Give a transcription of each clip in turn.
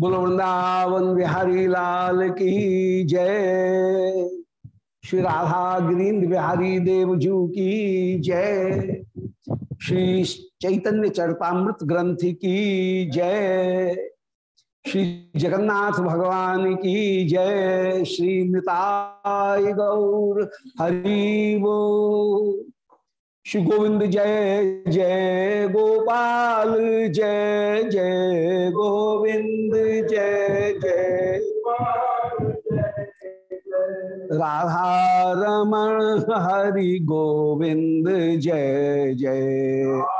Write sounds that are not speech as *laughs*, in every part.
बोलो वृंदावन बिहारी लाल की जय। श्री राधा गिरीन्द्र बिहारी देवजू की जय। श्री चैतन्य चरतामृत ग्रंथ की जय। श्री जगन्नाथ भगवान की जय श्री निताय गौर हरिवो श्री गोविंद जय जय गोपाल, जय जय गोविंद, जय जय राधा रमण, हरि गोविंद, जय जय।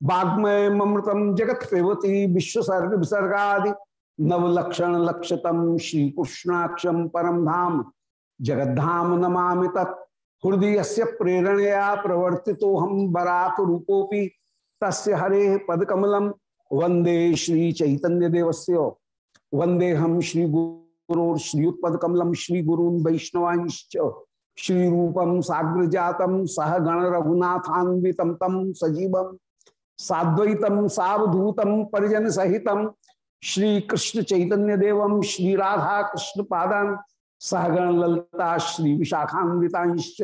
वाग्मय ममृतम जगत पेवती विश्वसर्ग विसर्गादि। नवलक्षण लक्षतम श्री कृष्णाक्षम परम धाम। जगद्धाम नमा तत्। हृदय से प्रेरणया प्रवर्ति तो हम बराक रूपोपी तस्य हरे पदकमलम। वंदे श्री चैतन्य देवस्य वंदे हम श्री गुरु श्रीयुत्पकमलम श्री गुरून वैष्णवांश्च। श्री रूपम साग्र जातम सह गण रघुनाथान्वितम तम सजीवम। साद्वैतम सावधूतम परिजन सहितम श्री कृष्ण चैतन्य देवम श्री राधा कृष्ण पादान सहगण ललता श्री विशाखान्विताश्च,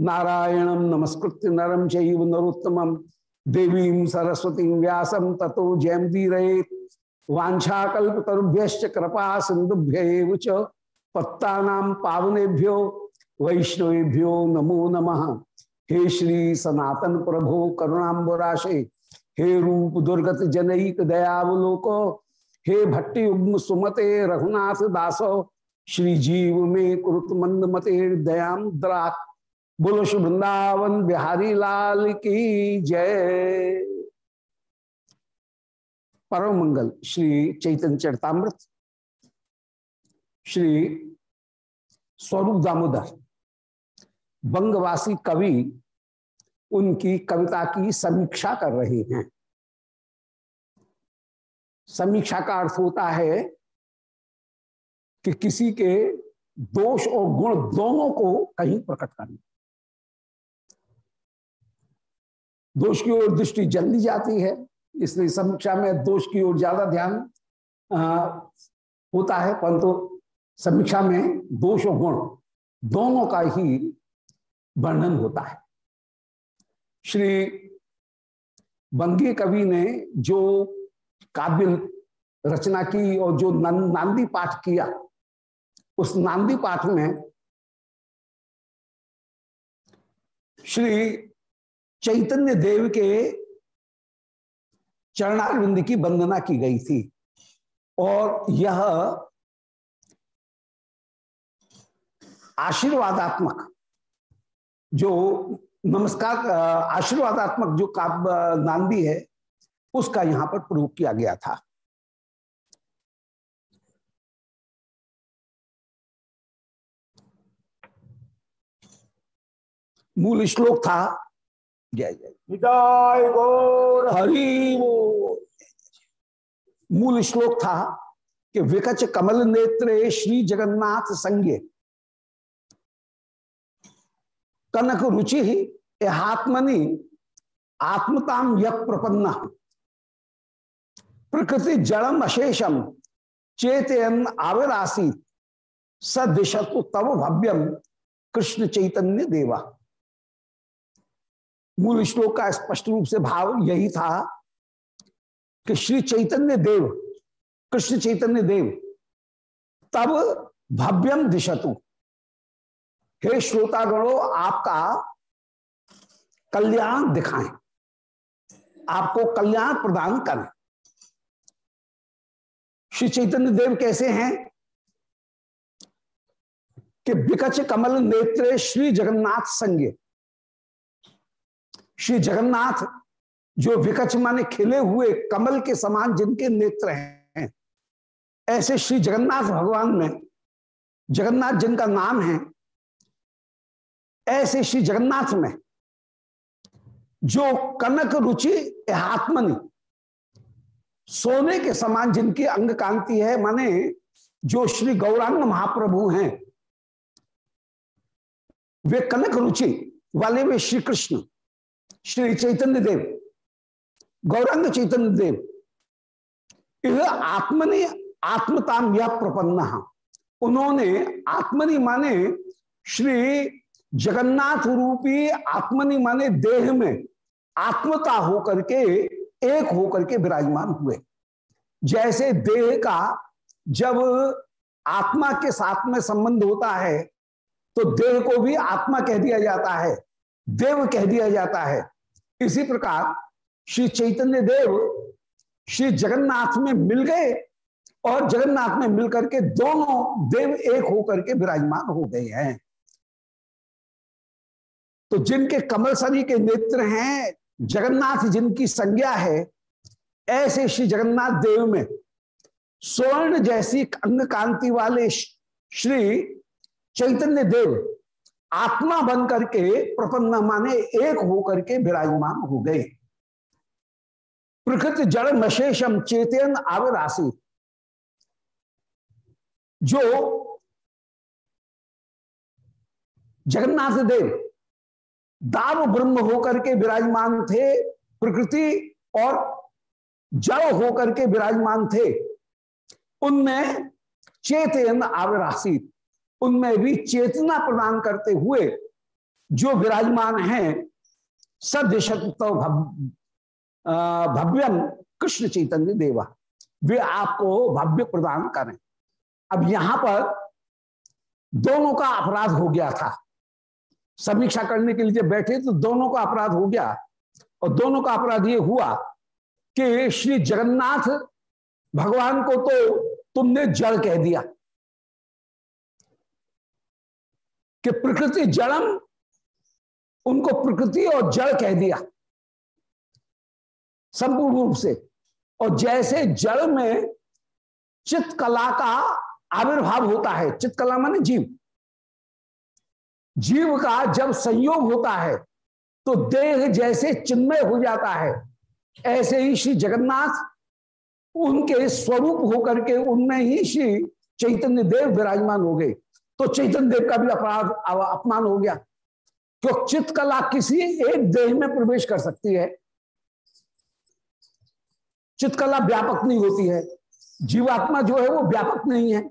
नारायणं नमस्कृत्य नरम चैव नरोत्तमं, देवीं सरस्वतीं व्यासं ततो जयमुदीरयेत् वाञ्छाकल्पतरुभ्यश्च कृपा सिंधुभ्य पत्ता पावनेभ्यो, वैष्णवेभ्यो नमो नमः। हे श्री सनातन प्रभो करुणाम्बराशे हे रूप दुर्गत जनईक दयावलोको हे भट्टी उग्म सुमते रघुनाथ दासो, श्री जीव में कुरुत मंद मते दयाम द्रा। बोलो वृंदावन बिहारी लाल की जय। परम मंगल, श्री चैतन्य चरतामृत, श्री स्वरूप दामोदर, बंगवासी कवि उनकी कविता की समीक्षा कर रहे हैं। समीक्षा का अर्थ होता है कि किसी के दोष और गुण दोनों को कहीं प्रकट करना दोष की ओर दृष्टि जल्दी जाती है, इसलिए समीक्षा में दोष की ओर ज़्यादा ध्यान होता है, परंतु समीक्षा में दोष और गुण दोनों का ही वर्णन होता है। श्री बंगी कवि ने जो काव्य रचना की और जो नांदी पाठ किया, उस नांदी पाठ में श्री चैतन्य देव के चरणारविंद की वंदना की गई थी। और यह आशीर्वादात्मक जो नमस्कार आशीर्वादात्मक जो काव्य नांदी है उसका यहाँ पर प्रयोग किया गया था। मूल श्लोक था। जय जय। गौर। हरि मूल श्लोक था कि विकच कमल नेत्रे श्री जगन्नाथ संज्ञ कनक रुचि यहात्मनि आत्मताम यक प्रपन्न। प्रकृति जड़म अशेषम चेतन आविरासी सदिशतु तब भव्यम, कृष्ण चैतन्य देवा। मूल श्लोक का स्पष्ट रूप से भाव यही था कि श्री चैतन्य देव, कृष्ण चैतन्य देव, तब भव्यम दिशतु। हे श्रोतागणों, आपका कल्याण दिखाएँ। आपको कल्याण प्रदान करें। श्री चैतन्य देव कैसे हैं? कि विकच कमल नेत्र श्री जगन्नाथ संज्ञ श्री जगन्नाथ जो विकच माने खिले हुए कमल के समान जिनके नेत्र हैं, ऐसे श्री जगन्नाथ भगवान में, जगन्नाथ जिनका नाम है ऐसे श्री जगन्नाथ में, जो कनक रुचि आत्मनि, सोने के समान जिनकी अंग कांति है, माने जो श्री गौरांग महाप्रभु हैं, वे कनक रुचि वाले वे श्री कृष्ण, श्री चैतन्य देव, गौरंग चैतन्य देव यह आत्मनि आत्मताम यह प्रपन्न। उन्होंने आत्मनि माने श्री जगन्नाथ रूपी आत्मनि माने देह में आत्मता होकर के, एक होकर के विराजमान हुए। जैसे देह का जब आत्मा के साथ में संबंध होता है तो देह को भी आत्मा कह दिया जाता है, देव कह दिया जाता है। इसी प्रकार श्री चैतन्य देव श्री जगन्नाथ में मिल गए और जगन्नाथ में मिलकर के दोनों देव एक होकर के विराजमान हो गए हैं। तो जिनके कमल सनी के नेत्र हैं, जगन्नाथ जिनकी संज्ञा है, ऐसे श्री जगन्नाथ देव में स्वर्ण जैसी अंग कांति वाले श्री चैतन्य देव आत्मा बन करके प्रपन्न माने एक होकर के विराजमान हो गए। प्रकृति जड़ मशेषम चेतन आवरासी, जो जगन्नाथ देव दाव ब्रह्म होकर के विराजमान थे, प्रकृति और जड़ होकर के विराजमान थे। उनमें चेतन आवरासी उनमें भी चेतना प्रदान करते हुए जो विराजमान हैं सदशत तो भव्यम कृष्ण चैतन्य देवा, वे आपको भव्य प्रदान करें। अब यहाँ पर दोनों का अपराध हो गया था। समीक्षा करने के लिए बैठे तो दोनों का अपराध हो गया। और दोनों का अपराध ये हुआ कि श्री जगन्नाथ भगवान को तो तुमने जड़ कह दिया कि प्रकृति जड़म, उनको प्रकृति और जड़ कह दिया संपूर्ण रूप से। और जैसे जड़ में चित्त कला का आविर्भाव होता है, चित्त कला माने जीव। जीव का जब संयोग होता है तो देह जैसे चिन्मय हो जाता है। ऐसे ही श्री जगन्नाथ उनके स्वरूप होकर के उनमें ही श्री चैतन्य देव विराजमान हो गए। तो चैतन्य देव का भी अपराध अपमान हो गया। क्यों चित्त कला किसी एक देह में प्रवेश कर सकती है। चित्तकला व्यापक नहीं होती है। जीवात्मा जो है वो व्यापक नहीं है।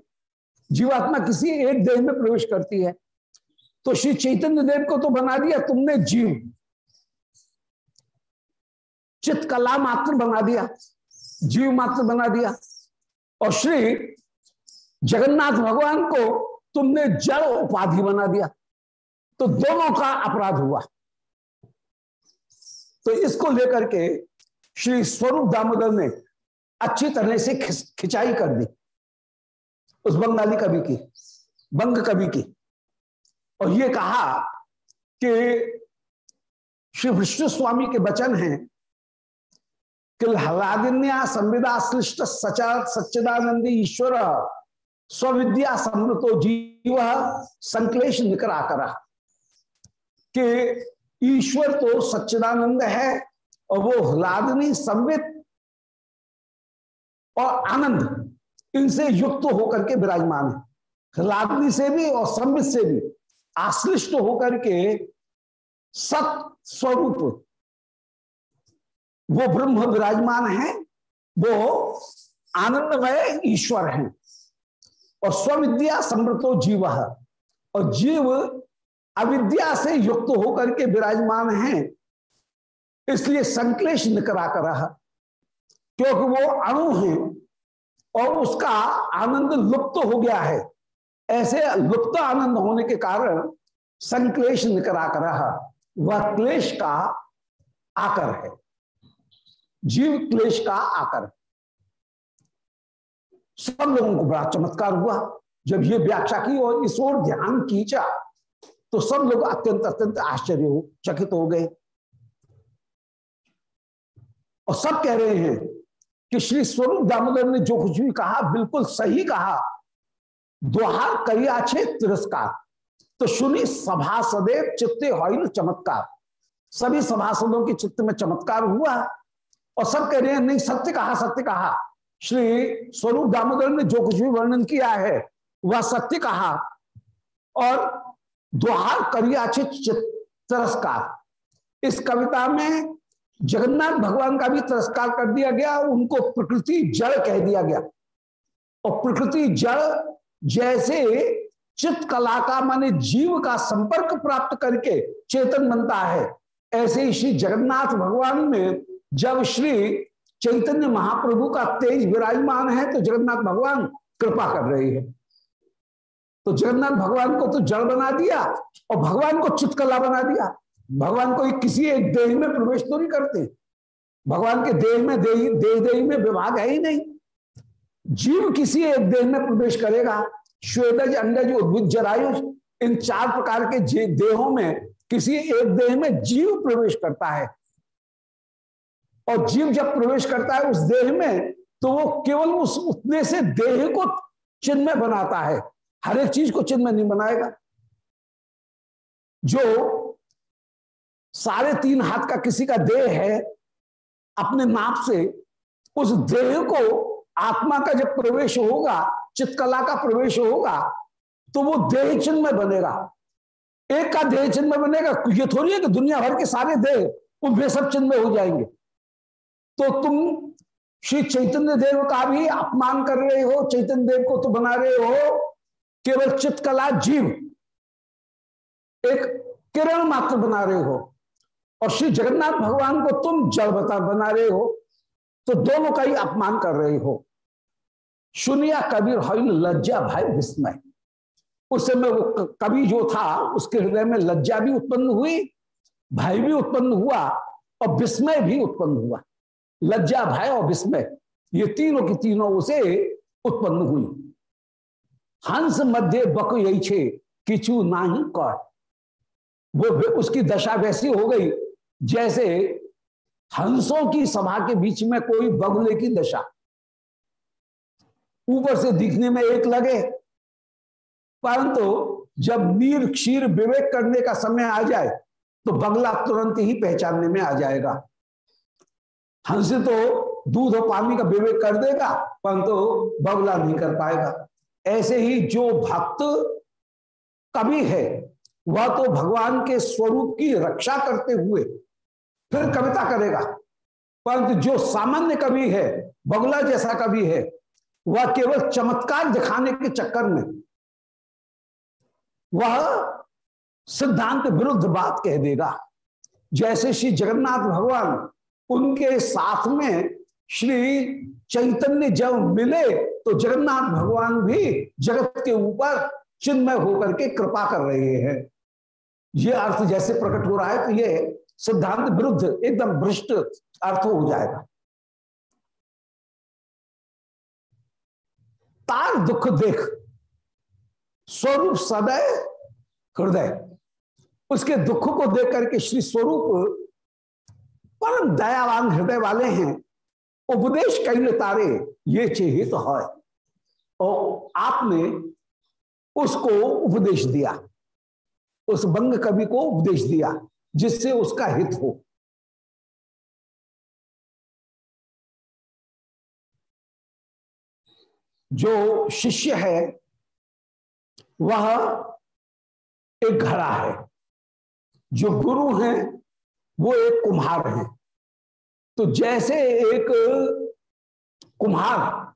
जीवात्मा किसी एक देह में प्रवेश करती है। तो श्री चैतन्य देव को तो बना दिया, तुमने जीव। चित्तकला मात्र बना दिया, जीव मात्र बना दिया। और श्री जगन्नाथ भगवान को तुमने जड़ उपाधि बना दिया। तो दोनों का अपराध हुआ। तो इसको लेकर के श्री स्वरूप दामोदर ने अच्छी तरह से खिंचाई कर दी। उस बंगाली कवि की, बंग कवि की। और ये कहा कि श्री विष्णु स्वामी के वचन हैं कि हलादिन्या संविदा सृष्ट सचा सच्चिदानंदी ईश्वर स्विद्या समृतो जीव संकलेश निकरा करा कि ईश्वर तो सच्चिदानंद है और वो ह्लादनी संवित और आनंद इनसे युक्त होकर के विराजमान है। ह्लादनी से भी और संवित से भी। आश्लिष्ट होकर के सत स्वरूप, वो ब्रह्म विराजमान है, वो आनंदमय ईश्वर हैं। और स्वविद्या समृतो जीव, और जीव अविद्या से युक्त होकर के विराजमान है, इसलिए संक्लेश निकरा कर क्योंकि वो अणु है, और उसका आनंद लुप्त हो गया है। ऐसे लुप्त आनंद होने के कारण संक्लेश निकरा कर रहा। वह क्लेश का आकर है। जीव क्लेश का आकर सब लोगों को बड़ा चमत्कार हुआ। जब ये व्याख्या की और इस ओर ध्यान खींचा तो सब लोग अत्यंत अत्यंत आश्चर्य हो चकित हो गए। और सब कह रहे हैं कि श्री स्वरूप दामोदर ने जो कुछ भी कहा, बिल्कुल सही कहा। दोहार करियाछे तिरस्कार। तो सुनी सभा सदैव चित्ते हॉल चमत्कार। सभी सभासदों के चित्त में चमत्कार हुआ। और सब कह रहे हैं, नहीं, सत्य कहा सत्य कहा? श्री स्वरूप दामोदर ने जो कुछ भी वर्णन किया है, वह सत्य कहा? और दोहार करियाछे तिरस्कार। इस कविता में जगन्नाथ भगवान का भी तिरस्कार कर दिया गया, उनको प्रकृति जड़ कह दिया गया। और प्रकृति जड़ जैसे चित्त कला का माने जीव का संपर्क प्राप्त करके चेतन बनता है, ऐसे ही श्री जगन्नाथ भगवान में जब श्री चैतन्य महाप्रभु का तेज विराजमान है तो जगन्नाथ भगवान कृपा कर रहे हैं। तो जगन्नाथ भगवान को तो जड़ बना दिया और भगवान को चित्तकला बना दिया। भगवान को किसी एक देह में प्रवेश तो नहीं करते। भगवान के देह में देह देह देह में विभाग है ही नहीं। जीव किसी एक देह में प्रवेश करेगा श्वेदज अंडज उद्भिद जरायुष इन चार प्रकार के देहों में किसी एक देह में जीव प्रवेश करता है। और जीव जब प्रवेश करता है उस देह में तो वो केवल उस उतने से देह को चिन्ह में बनाता है। हर एक चीज़ को चिन्ह में नहीं बनाएगा। जो साढ़े तीन हाथ का किसी का देह है, अपने नाप से उस देह को आत्मा का जब प्रवेश होगा, चित्तकला का प्रवेश होगा तो वो देह चिन्ह में बनेगा। एक का देह चिन्ह में बनेगा, ये थोड़ी है कि दुनिया भर के सारे देह, वे सब चिन्ह में हो जाएँगे। तो तुम श्री चैतन्य देव का भी अपमान कर रहे हो, चैतन्य देव को तो बना रहे हो, केवल चित्तकला जीव एक किरण मात्र बना रहे हो। और श्री जगन्नाथ भगवान को तुम जड़ बता बना रहे हो तो दोनों का ही अपमान कर रहे हो। सुनिया कबीर हईल लज्जा भाई विस्मय। उस समय वो कवि जो था, उसके हृदय में लज्जा भी उत्पन्न हुई, भय भी उत्पन्न हुआ और विस्मय भी उत्पन्न हुआ। लज्जा, भय और विस्मय, ये तीनों की तीनों उसे उत्पन्न हुई। हंस मध्य बक यही छे किचु नाही कर। वो उसकी दशा वैसी हो गई, जैसे हंसों की सभा के बीच में कोई बगुले की दशा। ऊपर से दिखने में एक लगे। परंतु जब नीर क्षीर विवेक करने का समय आ जाए तो बगला तुरंत ही पहचानने में आ जाएगा। हंस तो दूध और पानी का विवेक कर देगा, परंतु बगला नहीं कर पाएगा। ऐसे ही जो भक्त कवि है, वह तो भगवान के स्वरूप की रक्षा करते हुए फिर कविता करेगा। परंतु जो सामान्य कवि है, बगुला जैसा कवि है वह केवल चमत्कार दिखाने के चक्कर में। वह सिद्धांत विरुद्ध बात कह देगा। जैसे श्री जगन्नाथ भगवान उनके साथ में श्री चैतन्य जब मिले तो जगन्नाथ भगवान भी जगत के ऊपर चिन्मय होकर के कृपा कर रहे हैं। ये अर्थ जैसे प्रकट हो रहा है तो ये सिद्धांत विरुद्ध एकदम भ्रष्ट अर्थ हो जाएगा। तार दुख देख। स्वरूप सदैव हृदय। उसके दुख को देख करके श्री स्वरूप परम दयावान हृदय वाले हैं। उपदेश कई तारे, ये चेहित है। और आपने उसको उपदेश दिया। उस बंग कवि को उपदेश दिया, जिससे उसका हित हो। जो शिष्य है, वह एक घड़ा है। जो गुरु हैं, वो एक कुम्हार है। तो जैसे एक कुम्हार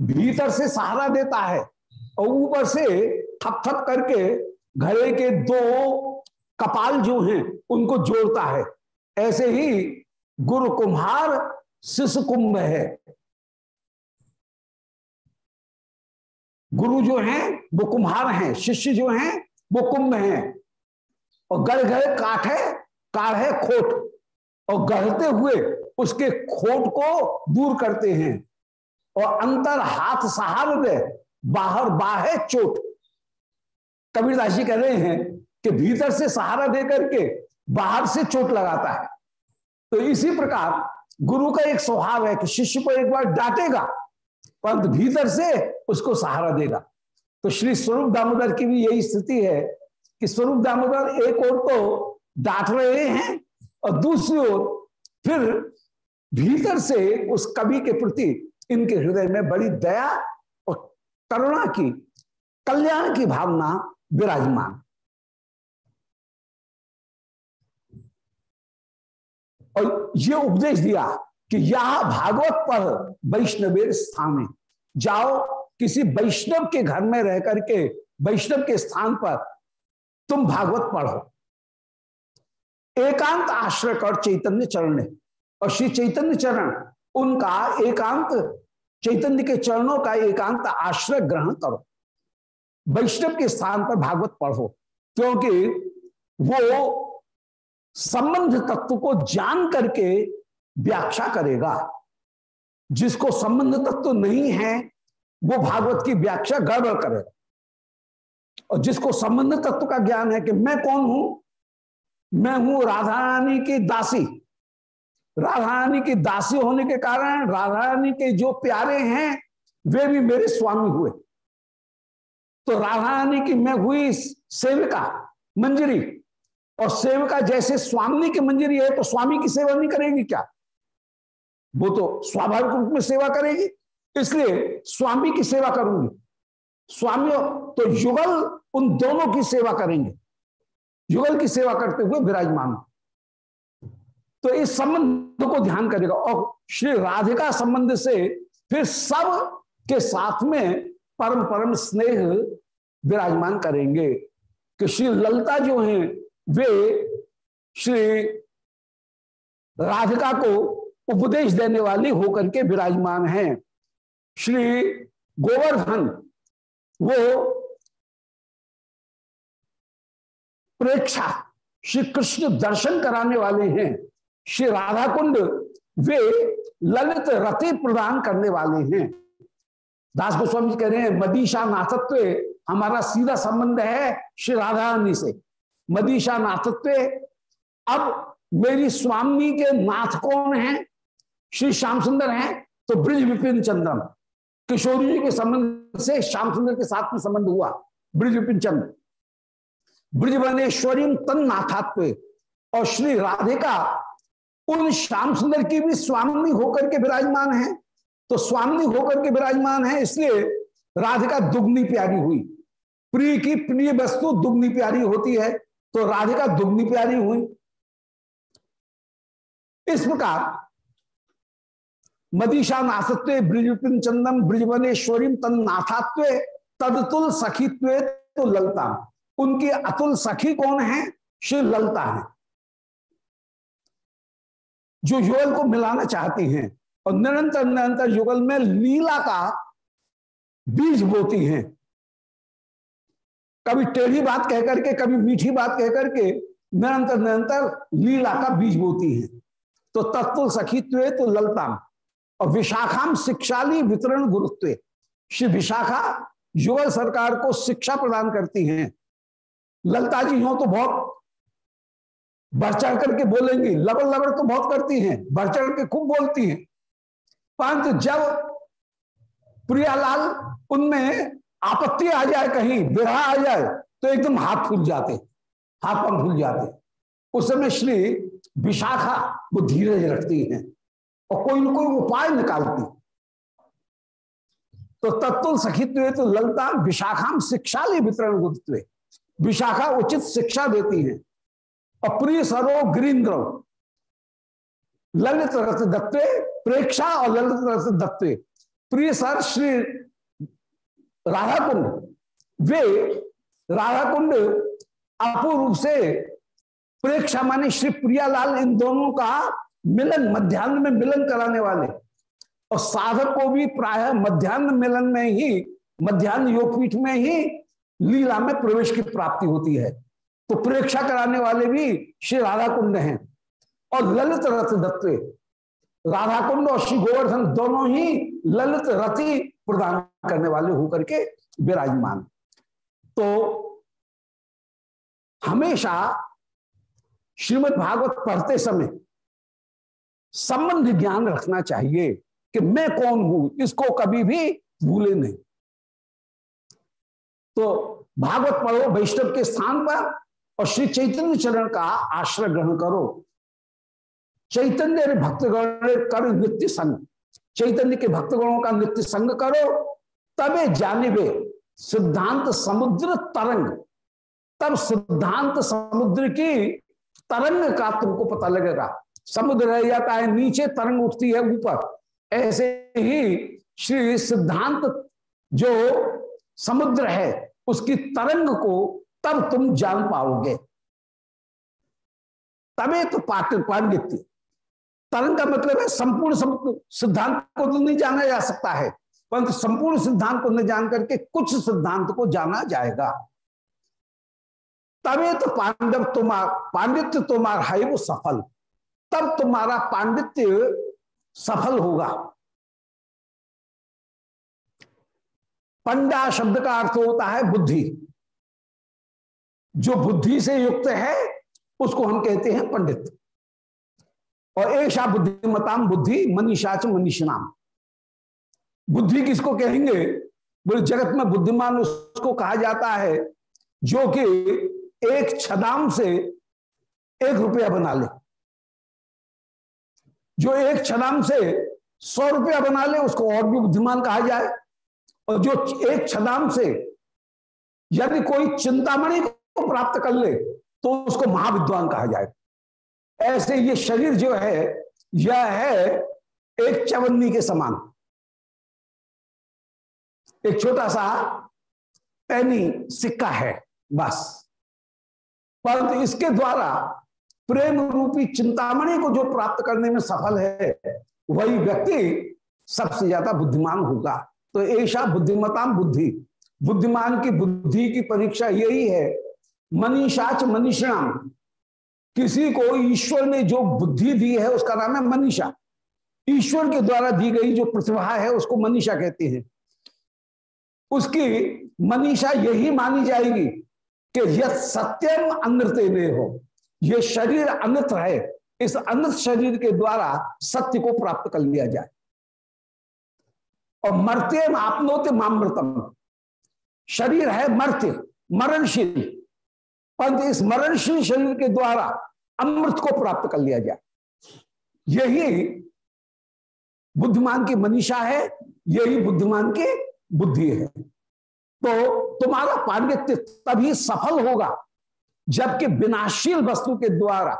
भीतर से सहारा देता है और ऊपर से थप थप करके घड़े के दो कपाल जो हैं, उनको जोड़ता है। ऐसे ही गुरु कुम्हार शिष्य कुंभ है। गुरु जो हैं, वो कुम्हार हैं, शिष्य जो हैं, वो कुंभ हैं। और गढ़ गढ़ काठ है, काढ़ है खोट। और गढ़ते हुए उसके खोट को दूर करते हैं। और अंतर हाथ सहार दे बाहर बाहे चोट। कबीरदास जी कह रहे हैं कि भीतर से सहारा दे करके बाहर से चोट लगाता है। तो इसी प्रकार गुरु का एक स्वभाव है कि शिष्य को एक बार डांटेगा परंतु भीतर से उसको सहारा देगा। तो श्री स्वरूप दामोदर की भी यही स्थिति है कि स्वरूप दामोदर एक ओर तो डांट रहे हैं और दूसरी ओर फिर भीतर से उस कवि के प्रति इनके हृदय में बड़ी दया और करुणा की, कल्याण की भावना विराजमान। और ये उपदेश दिया कि यह भागवत पर वैष्णव स्थान जाओ किसी वैष्णव के घर में रह करके, वैष्णव के स्थान पर तुम भागवत पढ़ो। एकांत आश्रय कर चैतन्य चरण और श्री चैतन्य चरण, उनका एकांत, चैतन्य के चरणों का एकांत आश्रय ग्रहण करो। वैष्णव के स्थान पर भागवत पढ़ो, क्योंकि वो संबंध तत्व को जान करके व्याख्या करेगा। जिसको संबंध तत्व नहीं है, वो भागवत की व्याख्या गड़बड़ करेगा। और जिसको संबंध तत्व का ज्ञान है कि मैं कौन हूँ? मैं हूँ राधा रानी की दासी। राधा रानी की दासी होने के कारण राधा रानी के जो प्यारे हैं, वे भी मेरे स्वामी हुए। तो राधा रानी की मैं हुई सेविका, मंजरी। और सेविका जैसे स्वामी की मंजरी है तो स्वामी की सेवा नहीं करेगी क्या? वो तो स्वाभाविक रूप में सेवा करेगी, इसलिए स्वामी की सेवा करूँगी। स्वामी तो युगल उन दोनों की सेवा करेंगे। युगल की सेवा करते हुए विराजमान। तो इस संबंध को ध्यान करेगा और श्री राधिका संबंध से फिर सब के साथ में परम परम स्नेह विराजमान करेंगे। कि श्री ललता जो हैं, वे श्री राधिका को उपदेश देने वाली होकर के विराजमान हैं। श्री गोवर्धन, वो प्रेक्षा श्री कृष्ण दर्शन कराने वाले हैं। श्री राधा कुंड वे ललित रति प्रदान करने वाले हैं। दास गोस्वामी जी कह रहे हैं, मदीशा नाथत्व हमारा सीधा संबंध है श्री राधा रानी से। मदीशा नाथत्व, अब मेरी स्वामी के नाथ कौन है? श्री श्याम सुंदर हैं तो ब्रिज विपिन चंद्रम। किशोरी जी के संबंध से श्याम सुंदर के साथ में संबंध हुआ, ब्रिज विपिन चंद्र। ब्रिजवनेश्वरी तन नाथात्व और श्री राधिका, उन श्याम सुंदर की भी स्वामी होकर के विराजमान है। तो स्वामी होकर के विराजमान है, इसलिए राधिका दुग्नी प्यारी हुई। प्रिय की प्रिय वस्तु दुग्नी प्यारी होती है तो राधिका दुग्नी प्यारी हुई। इस प्रकार मदीशा नाथत्व ब्रिजपिन चंदम ब्रिजवनेश्वरी तन नाथात्व, तदतुल सखीत्व तो ललता। उनकी अतुल सखी कौन है? श्री ललता है। जो युगल को मिलाना चाहती हैं और निरंतर निरंतर युगल में लीला का बीज बोती हैं। कभी टेढ़ी बात कह करके, कभी मीठी बात कह करके निरंतर निरंतर लीला का बीज बोती हैं। तो तत्व सखीत्व तो ललता। और विशाखाम शिक्षाली वितरण गुरुत्व। श्री विशाखा युवा सरकार को शिक्षा प्रदान करती हैं। ललता जी हो तो बहुत बढ़ चढ़ करके बोलेंगी लबर लबर तो बहुत करती हैं, बढ़ चढ़ के खूब बोलती हैं। परंतु जब प्रियालाल उनमें आपत्ति आ जाए कहीं विरह आ जाए तो एकदम हाथ फूल जाते, हाथ पंख फूल जाते। उस समय श्री विशाखा वो धीरज रखती हैं। और कोई न कोई उपाय निकालती। तो तत्व सखित्व तो ललता विशाखाम शिक्षा ले वितरण गुरुत्व। विशाखा उचित शिक्षा देती है। अप्रिय सरो गिरीन्द्र। ललित रथ दत्ते प्रेक्षा और ललित रथ दत्ते प्रिय सर श्री राधा कुंड वे राधा कुंड अपूर्व से प्रेक्षा माने श्री प्रियालाल इन दोनों का मिलन, मध्यान्ह में मिलन कराने वाले। और साधक को भी प्राय मध्यान्ह मिलन में ही, मध्यान्ह योगपीठ में ही लीला में प्रवेश की प्राप्ति होती है। तो प्रेक्षा कराने वाले भी श्री राधा कुंड हैं। और ललित रथ दत्त राधा कुंड और श्री गोवर्धन दोनों ही ललित रति प्रदान करने वाले होकर के विराजमान। तो हमेशा श्रीमद् भागवत पढ़ते समय संबंध ज्ञान रखना चाहिए कि मैं कौन हूँ, इसको कभी भी भूले नहीं। तो भागवत पढ़ो, वैष्णव के स्थान पर, और श्री चैतन्य चरण का आश्रय ग्रहण करो। चैतन्य भक्तगण कर नित्य संग। चैतन्य के भक्तगणों का नित्य संग करो, तबे जानिबे सिद्धांत समुद्र तरंग। तब सिद्धांत समुद्र की तरंग का तुमको पता लगेगा। समुद्र रह जाता है, नीचे तरंग उठती है ऊपर। ऐसे ही श्री सिद्धांत जो समुद्र है, उसकी तरंग को तब तुम जान पाओगे। तबे तो पात्र पांडित्य। तरंग का मतलब है संपूर्ण सिद्धांत को तो नहीं जाना जा सकता है, परंतु संपूर्ण सिद्धांत को न जान करके कुछ सिद्धांत को जाना जाएगा। तबे तो पांडव तुम्हार, पांडित्य तुम्हार है वो सफल। तब तुम्हारा पांडित्य सफल होगा। पंडा शब्द का अर्थ होता है बुद्धि। जो बुद्धि से युक्त है, उसको हम कहते हैं पंडित। और ऐसा बुद्धिमताम बुद्धि मनीषाच मनीषणाम बुद्धि किसको कहेंगे? बोले, जगत में बुद्धिमान उसको कहा जाता है जो कि एक छदाम से एक रुपया बना ले। जो एक छदाम से सौ रुपया बना ले, उसको और भी बुद्धिमान कहा जाए। और जो एक छदाम से यदि कोई चिंतामणि को प्राप्त कर ले तो उसको महाविद्वान कहा जाए। ऐसे ये शरीर जो है, यह है एक चवन्नी के समान। एक छोटा सा पैनी सिक्का है, बस। परंतु इसके द्वारा प्रेम रूपी चिंतामणि को जो प्राप्त करने में सफल है, वही व्यक्ति सबसे ज़्यादा बुद्धिमान होगा। तो ऐसा बुद्धिमता बुद्धि, बुद्धिमान की बुद्धि की परीक्षा यही है। मनीषाच मनीषणाम, किसी को ईश्वर ने जो बुद्धि दी है, उसका नाम है मनीषा। ईश्वर के द्वारा दी गई जो प्रतिभा है, उसको मनीषा कहते हैं। उसकी मनीषा यही मानी जाएगी कि यह सत्यम अनृत हो यह शरीर अनृत है, इस अनृत शरीर के द्वारा सत्य को प्राप्त कर लिया जाए। और मरते आपनोते मामृतम। शरीर है मर्त्य, मरणशील। परंतु इस मरणशील शरीर के द्वारा अमृत को प्राप्त कर लिया जाए। यही बुद्धिमान की मनीषा है, यही बुद्धिमान की बुद्धि है। तो तुम्हारा पांडित्य तभी सफल होगा जबकि विनाशील वस्तु के द्वारा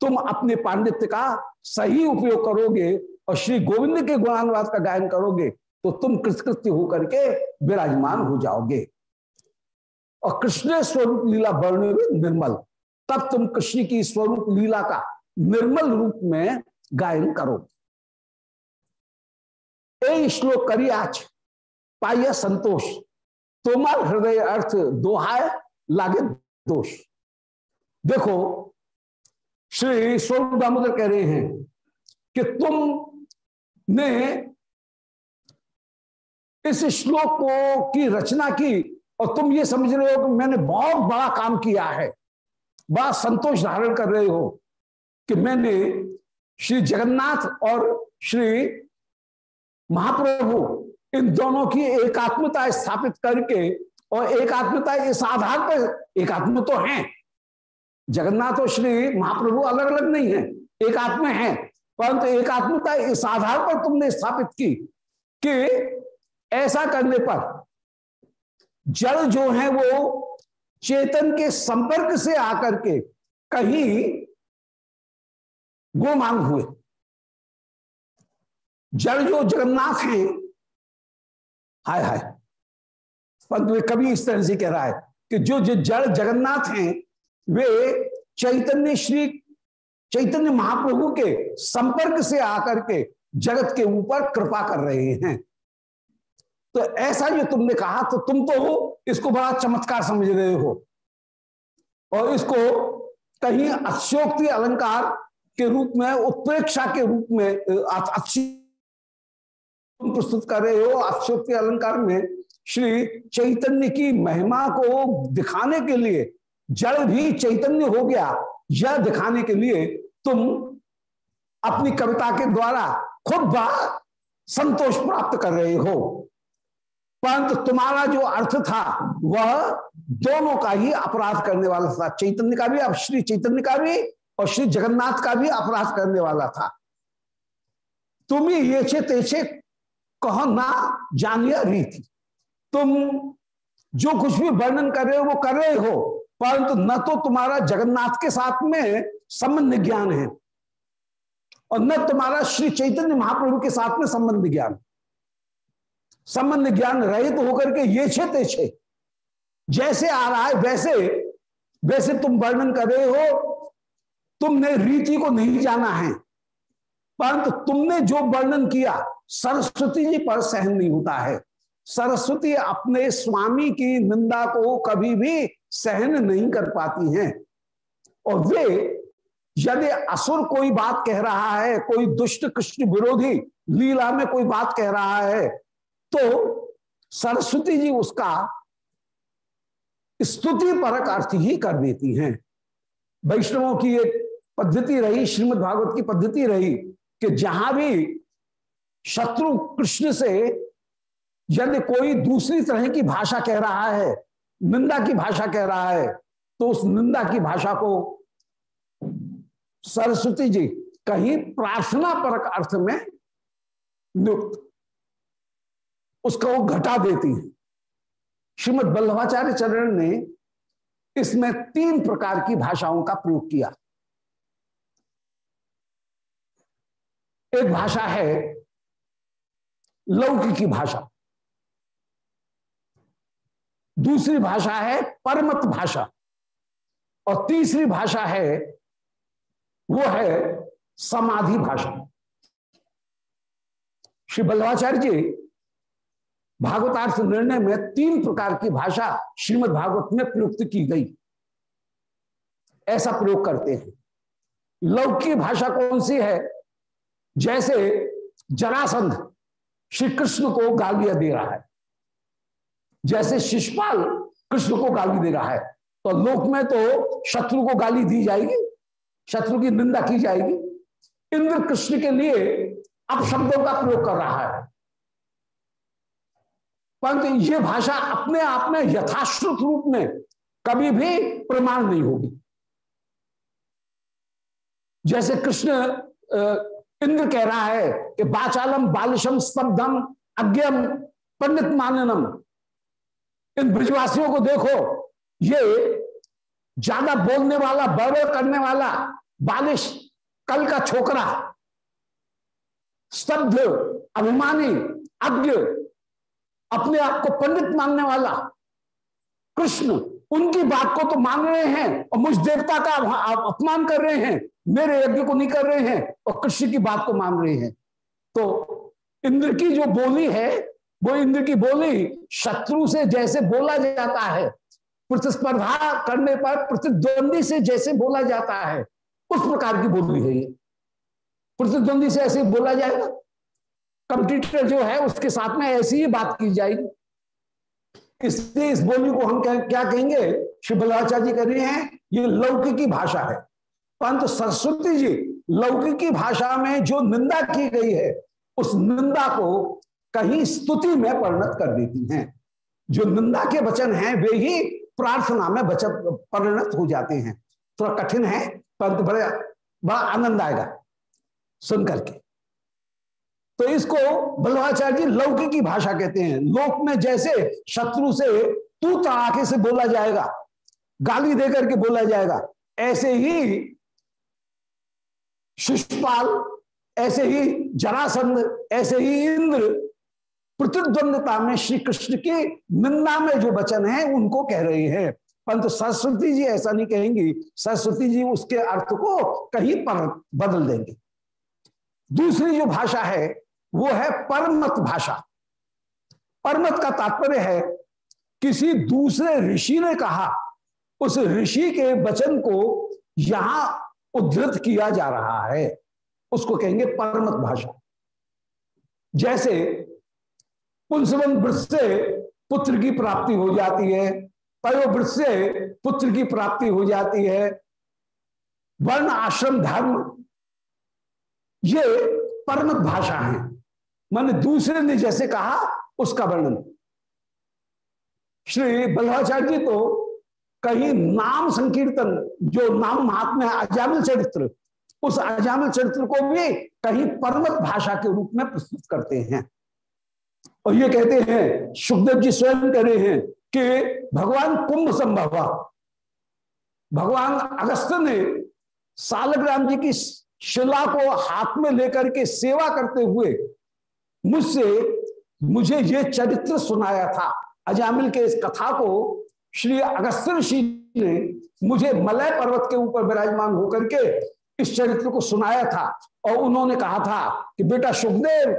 तुम अपने पांडित्य का सही उपयोग करोगे और श्री गोविंद के गुणानुवाद का गायन करोगे तो तुम कृतकृत्य होकर के विराजमान हो जाओगे। और कृष्ण स्वरूप लीला वर्ण निर्मल, तब तुम कृष्ण की स्वरूप लीला का निर्मल रूप में गायन करो। ए श्लोक करी आज, पाइय संतोष, तुम्हार हृदय अर्थ दोहाय लागे दोष। देखो, श्री स्वरूप दामोदर कह रहे हैं कि तुम ने इस श्लोक को की रचना की और तुम ये समझ रहे हो कि मैंने बहुत बड़ा काम किया है। बड़ा संतोष धारण कर रहे हो कि मैंने श्री जगन्नाथ और श्री महाप्रभु इन दोनों की एकात्मता स्थापित करके और एकात्मता इस आधार पर एकात्म तो है। जगन्नाथ और श्री महाप्रभु अलग अलग नहीं है एकात्म है। परंतु एकात्मता इस आधार पर तुमने स्थापित की कि ऐसा करने पर जल जो है वो चेतन के संपर्क से आकर के कहीं गोमांग हुए। जल जो जगन्नाथ हैं, हाय हाय परंतु कभी इस तरह से कह रहा है कि जो जो जड़ जगन्नाथ हैं, वे चैतन्य श्री, चैतन्य महाप्रभु के संपर्क से आकर के जगत के ऊपर कृपा कर रहे हैं। तो ऐसा जो तुमने कहा तो तुम तो हो, इसको बड़ा चमत्कार समझ रहे हो। और इसको कहीं अक्षोक्ति अलंकार के रूप में, उत्प्रेक्षा के रूप में अच्छी प्रस्तुत कर रहे हो अक्षोक्ति अलंकार में श्री चैतन्य की महिमा को दिखाने के लिए, जड़ भी चैतन्य हो गया, यह दिखाने के लिए तुम अपनी कविता के द्वारा खुद संतोष प्राप्त कर रहे हो। परंतु तुम्हारा जो अर्थ था, वह दोनों का ही अपराध करने वाला था। चैतन्य का भी, अब श्री चैतन्य का भी और श्री जगन्नाथ का भी अपराध करने वाला था। तुम्हें ये छे तेछे कहो ना जानिया रीति। तुम जो कुछ भी वर्णन कर रहे हो, वो कर रहे हो। परंतु न तो तुम्हारा जगन्नाथ के साथ में संबंध ज्ञान है और न तुम्हारा श्री चैतन्य महाप्रभु के साथ में संबंध ज्ञान। संबंध ज्ञान रहित तो होकर के ये छे ते छे। जैसे आ रहा है वैसे वैसे तुम वर्णन कर रहे हो, तुमने रीति को नहीं जाना है। परंतु तुमने जो वर्णन किया, सरस्वती जी पर सहन नहीं होता है। सरस्वती अपने स्वामी की निंदा को कभी भी सहन नहीं कर पाती हैं। और वे, यदि असुर कोई बात कह रहा है, कोई दुष्ट कृष्ण विरोधी लीला में कोई बात कह रहा है तो सरस्वती जी उसका स्तुति परक अर्थ ही कर देती हैं। वैष्णवों की एक पद्धति रही श्रीमद् भागवत की पद्धति रही कि जहाँ भी शत्रु कृष्ण से यदि कोई दूसरी तरह की भाषा कह रहा है, निंदा की भाषा कह रहा है तो उस निंदा की भाषा को सरस्वती जी कहीं प्रार्थना परक अर्थ में नियुक्त, उसका घटा देती है। श्रीमद बल्लभाचार्य चरण ने इसमें तीन प्रकार की भाषाओं का प्रयोग किया। एक भाषा है लौकिक की भाषा। दूसरी भाषा है परमत भाषा। और तीसरी भाषा है, वो है समाधि भाषा। श्री बल्लभाचार्य जी, भागवतार्थ निर्णय में तीन प्रकार की भाषा श्रीमद् भागवत में प्रयुक्त की गई। ऐसा प्रयोग करते हैं। लौकिक भाषा कौन सी है? जैसे जरासंध, श्री कृष्ण को गालियाँ दे रहा है। जैसे शिषपाल कृष्ण को गाली दे रहा है तो लोक में तो शत्रु को गाली दी जाएगी, शत्रु की निंदा की जाएगी। इंद्र कृष्ण के लिए अब शब्दों का प्रयोग कर रहा है। परंतु ये भाषा अपने आप में यथाश्रुत रूप में कभी भी प्रमाण नहीं होगी। जैसे कृष्ण इंद्र कह रहा है कि बाचालम बालिशम स्तब्धम अज्ञम पंडित माननम इन ब्रजवासियों को देखो, ये ज़्यादा बोलने वाला बड़बड़ करने वाला, बालिश, कल का छोकरा, स्तब्ध, अभिमानी, अज्ञ, अपने आप को पंडित मानने वाला, कृष्ण, उनकी बात को तो मान रहे हैं और मुझ देवता का अपमान कर रहे हैं, मेरे यज्ञ को नहीं कर रहे हैं और कृष्ण की बात को मान रहे हैं। तो इंद्र की जो बोली है वो इंद्र की बोली, शत्रु से जैसे बोला जाता है, प्रतिस्पर्धा करने पर प्रतिद्वंदी से जैसे बोला जाता है, उस प्रकार की बोली है ये। प्रतिद्वंदी से ऐसे बोला जाएगा। कंप्यूटर जो है, उसके साथ में ऐसी ही बात की जाएगी। इसलिए इस बोली को हम क्या कहेंगे? श्री बल्लाचार्य जी कह रहे हैं, ये लौकिकी भाषा है। परंतु सरस्वती जी, लौकिकी भाषा में जो निंदा की गई है, उस निंदा को कहीं स्तुति में परिणत कर देती हैं। जो निंदा के वचन हैं, वे ही प्रार्थना में बचत परिणत हो जाते हैं। थोड़ा कठिन है, परंतु बड़े, बड़ा आनंद आएगा सुन करके तो इसको बल्लभाचार्य जी लौकिक की भाषा कहते हैं। लोक में जैसे शत्रु से तू तड़ाके से बोला जाएगा, गाली देकर के बोला जाएगा, ऐसे ही शिषपाल ऐसे ही जरासंध, ऐसे ही इंद्र प्रतिद्वंदता में श्री कृष्ण की निंदा में जो वचन है, उनको कह रहे हैं। परंतु सरस्वती जी ऐसा नहीं कहेंगी, सरस्वती जी उसके अर्थ को कहीं पर बदल देंगे। दूसरी जो भाषा है, वो है परमत भाषा। परमत का तात्पर्य है, किसी दूसरे ऋषि ने कहा, उस ऋषि के वचन को यहाँ उद्धृत किया जा रहा है। उसको कहेंगे परमत भाषा। जैसे पुंसवन वृक्ष से पुत्र की प्राप्ति हो जाती है। पयोवृत्त से पुत्र की प्राप्ति हो जाती है। वर्ण आश्रम धर्म, ये परमत भाषा है। मैंने दूसरे ने जैसे कहा, उसका वर्णन। श्री बल्लाचार्य जी तो कहीं नाम संकीर्तन, जो नाम महात्मा है, अजामिल चरित्र, उस अजामिल चरित्र को भी कहीं परमत भाषा के रूप में प्रस्तुत करते हैं। और ये कहते हैं सुखदेव जी स्वयं कह रहे हैं कि भगवान कुंभ संभव। भगवान अगस्त ने सालग्राम जी की शिला को हाथ में लेकर के सेवा करते हुए मुझसे, मुझे ये चरित्र सुनाया था। अजामिल के इस कथा को श्री अगस्त ऋषि ने मुझे मलय पर्वत के ऊपर विराजमान होकर के इस चरित्र को सुनाया था और उन्होंने कहा था कि बेटा सुखदेव